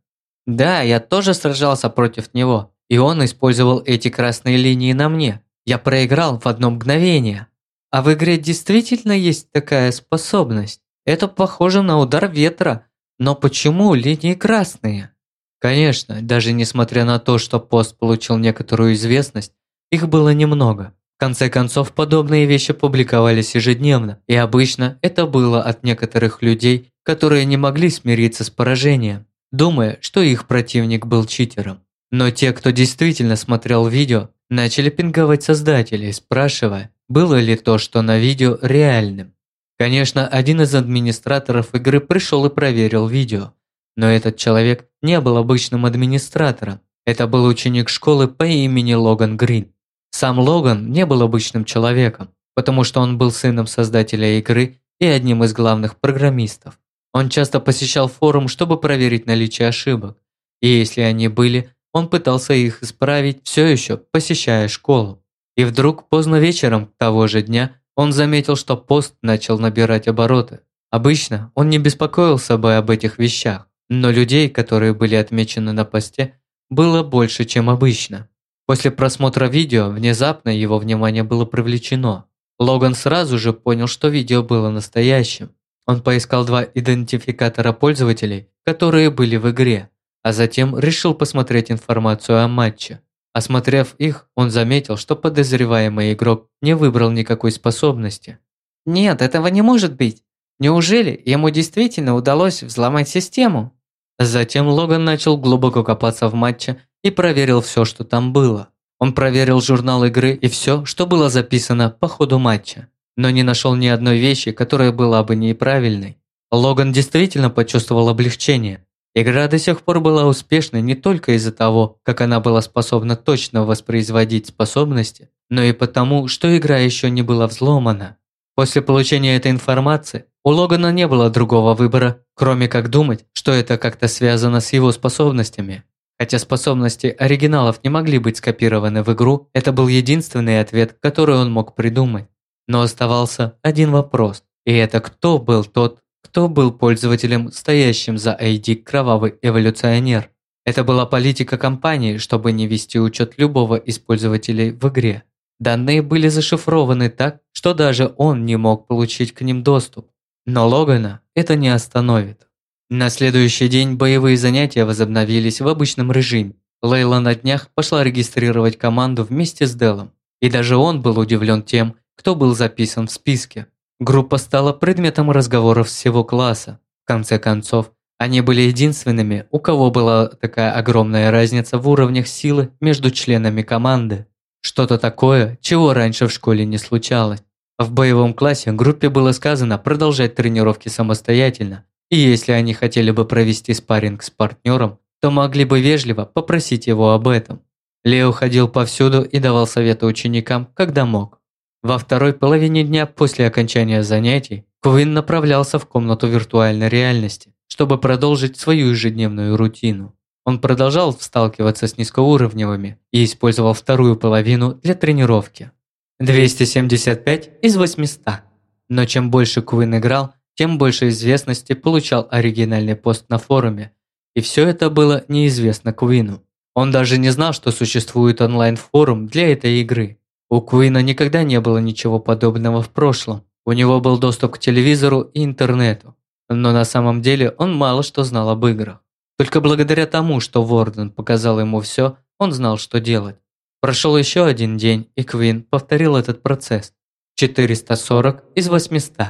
Да, я тоже сражался против него, и он использовал эти красные линии на мне. Я проиграл в одно мгновение. А в игре действительно есть такая способность. Это похоже на удар ветра. Но почему линии красные? Конечно, даже несмотря на то, что пост получил некоторую известность, их было немного. В конце концов, подобные вещи публиковались ежедневно, и обычно это было от некоторых людей, которые не могли смириться с поражением, думая, что их противник был читером. Но те, кто действительно смотрел видео, начали пинговать создателей, спрашивая, было ли то, что на видео, реальным. Конечно, один из администраторов игры пришел и проверил видео, но этот человек не был обычным администратором. Это был ученик школы по имени Логан Грин. Сам Логан не был обычным человеком, потому что он был сыном создателя игры и одним из главных программистов. Он часто посещал форум, чтобы проверить наличие ошибок, и если они были, он пытался их исправить, все еще посещая школу. И вдруг поздно вечером того же дня он заметил, что пост начал набирать обороты. Обычно он не беспокоился бы об этих вещах, но людей, которые были отмечены на посте, было больше, чем обычно. После просмотра видео внезапно его внимание было привлечено. Логан сразу же понял, что видео было настоящим. Он поискал два идентификатора пользователей, которые были в игре, а затем решил посмотреть информацию о матче. Осмотрев их, он заметил, что подозреваемый игрок не выбрал никакой способности. «Нет, этого не может быть. Неужели ему действительно удалось взломать систему?» Затем Логан начал глубоко копаться в матче и проверил все, что там было. Он проверил журнал игры и все, что было записано по ходу матча, но не нашел ни одной вещи, которая была бы неправильной. Логан действительно почувствовал облегчение. Игра до сих пор была успешной не только из-за того, как она была способна точно воспроизводить способности, но и потому, что игра еще не была взломана. После получения этой информации у Логана не было другого выбора, кроме как думать, что это как-то связано с его способностями. Хотя способности оригиналов не могли быть скопированы в игру, это был единственный ответ, который он мог придумать. Но оставался один вопрос, и это кто был тот, кто был пользователем, стоящим за ID «Кровавый эволюционер». Это была политика компании, чтобы не вести учет любого из пользователей в игре. Данные были зашифрованы так, что даже он не мог получить к ним доступ. Но Логана это не остановит. На следующий день боевые занятия возобновились в обычном режиме. Лейла на днях пошла регистрировать команду вместе с Делом. И даже он был удивлен тем, кто был записан в списке. Группа стала предметом разговоров всего класса. В конце концов, они были единственными, у кого была такая огромная разница в уровнях силы между членами команды. Что-то такое, чего раньше в школе не случалось. В боевом классе группе было сказано продолжать тренировки самостоятельно, и если они хотели бы провести спарринг с партнером, то могли бы вежливо попросить его об этом. Лео ходил повсюду и давал советы ученикам, когда мог. Во второй половине дня после окончания занятий Куин направлялся в комнату виртуальной реальности, чтобы продолжить свою ежедневную рутину. Он продолжал сталкиваться с низкоуровневыми и использовал вторую половину для тренировки. 275 из 800. Но чем больше Куин играл, тем больше известности получал оригинальный пост на форуме. И все это было неизвестно Куину. Он даже не знал, что существует онлайн-форум для этой игры. У Куина никогда не было ничего подобного в прошлом. У него был доступ к телевизору и интернету. Но на самом деле он мало что знал об играх. Только благодаря тому, что Ворден показал ему все, он знал, что делать. Прошел еще один день, и Квин повторил этот процесс. 440 из 800.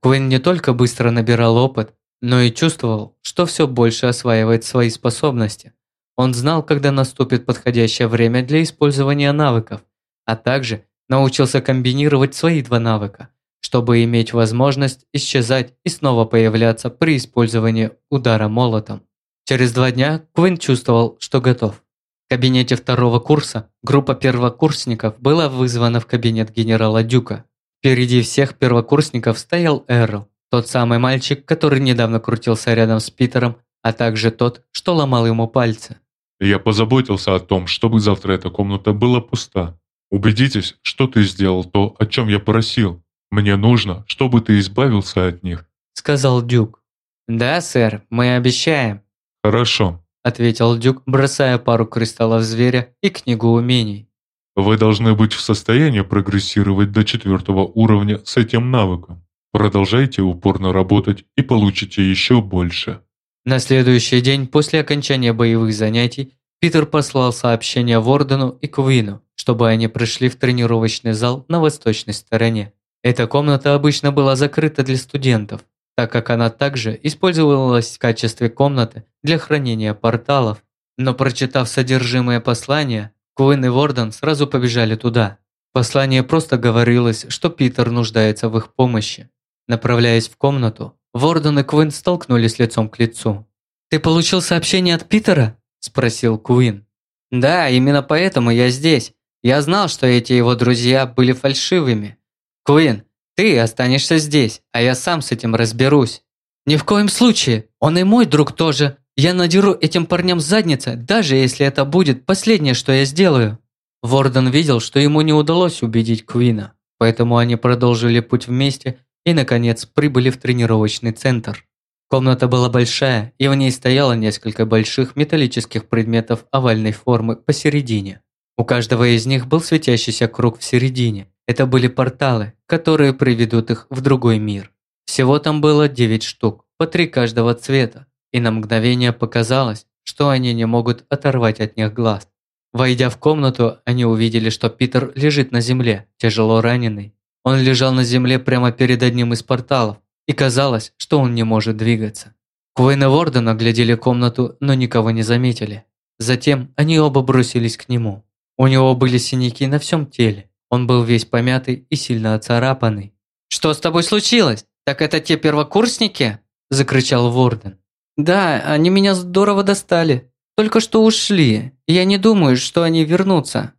Квин не только быстро набирал опыт, но и чувствовал, что все больше осваивает свои способности. Он знал, когда наступит подходящее время для использования навыков а также научился комбинировать свои два навыка, чтобы иметь возможность исчезать и снова появляться при использовании удара молотом. Через два дня Квин чувствовал, что готов. В кабинете второго курса группа первокурсников была вызвана в кабинет генерала Дюка. Впереди всех первокурсников стоял Эрл, тот самый мальчик, который недавно крутился рядом с Питером, а также тот, что ломал ему пальцы. «Я позаботился о том, чтобы завтра эта комната была пуста. Убедитесь, что ты сделал то, о чем я просил. Мне нужно, чтобы ты избавился от них», — сказал Дюк. «Да, сэр, мы обещаем». «Хорошо», — ответил Дюк, бросая пару кристаллов зверя и книгу умений. «Вы должны быть в состоянии прогрессировать до четвертого уровня с этим навыком. Продолжайте упорно работать и получите еще больше». На следующий день после окончания боевых занятий Питер послал сообщение Вордену и Куину, чтобы они пришли в тренировочный зал на восточной стороне. Эта комната обычно была закрыта для студентов, так как она также использовалась в качестве комнаты для хранения порталов. Но прочитав содержимое послания, Куин и Ворден сразу побежали туда. Послание просто говорилось, что Питер нуждается в их помощи. Направляясь в комнату, Ворден и Куин столкнулись лицом к лицу. «Ты получил сообщение от Питера?» – спросил Куин. «Да, именно поэтому я здесь. Я знал, что эти его друзья были фальшивыми. Куин, ты останешься здесь, а я сам с этим разберусь». «Ни в коем случае. Он и мой друг тоже. Я надеру этим парням задницы, даже если это будет последнее, что я сделаю». Ворден видел, что ему не удалось убедить Куина, поэтому они продолжили путь вместе и, наконец, прибыли в тренировочный центр. Комната была большая, и в ней стояло несколько больших металлических предметов овальной формы посередине. У каждого из них был светящийся круг в середине. Это были порталы, которые приведут их в другой мир. Всего там было 9 штук, по три каждого цвета, и на мгновение показалось, что они не могут оторвать от них глаз. Войдя в комнату, они увидели, что Питер лежит на земле, тяжело раненый. Он лежал на земле прямо перед одним из порталов, и казалось, что он не может двигаться. Куин и Ворден оглядели комнату, но никого не заметили. Затем они оба бросились к нему. У него были синяки на всем теле. Он был весь помятый и сильно оцарапанный. «Что с тобой случилось? Так это те первокурсники?» – закричал Ворден. «Да, они меня здорово достали. Только что ушли. Я не думаю, что они вернутся».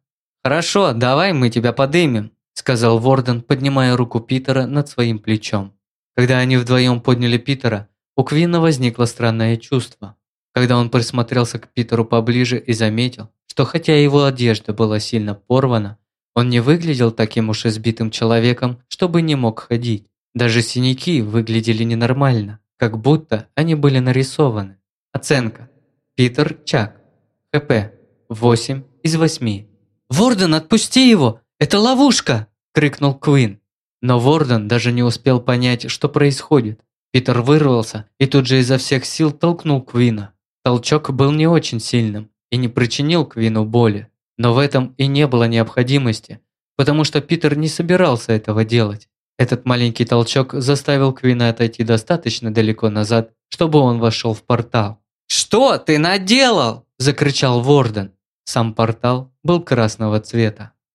«Хорошо, давай мы тебя подымем», – сказал Ворден, поднимая руку Питера над своим плечом. Когда они вдвоем подняли Питера, у Квинна возникло странное чувство. Когда он присмотрелся к Питеру поближе и заметил, что хотя его одежда была сильно порвана, он не выглядел таким уж избитым человеком, чтобы не мог ходить. Даже синяки выглядели ненормально, как будто они были нарисованы. Оценка. Питер Чак. ХП. 8 из 8. «Ворден, отпусти его! Это ловушка!» – крикнул Квин. Но Ворден даже не успел понять, что происходит. Питер вырвался и тут же изо всех сил толкнул Квина. Толчок был не очень сильным и не причинил Квину боли. Но в этом и не было необходимости, потому что Питер не собирался этого делать. Этот маленький толчок заставил Квина отойти достаточно далеко назад, чтобы он вошел в портал. «Что ты наделал?» – закричал Ворден. Сам портал был красного цвета.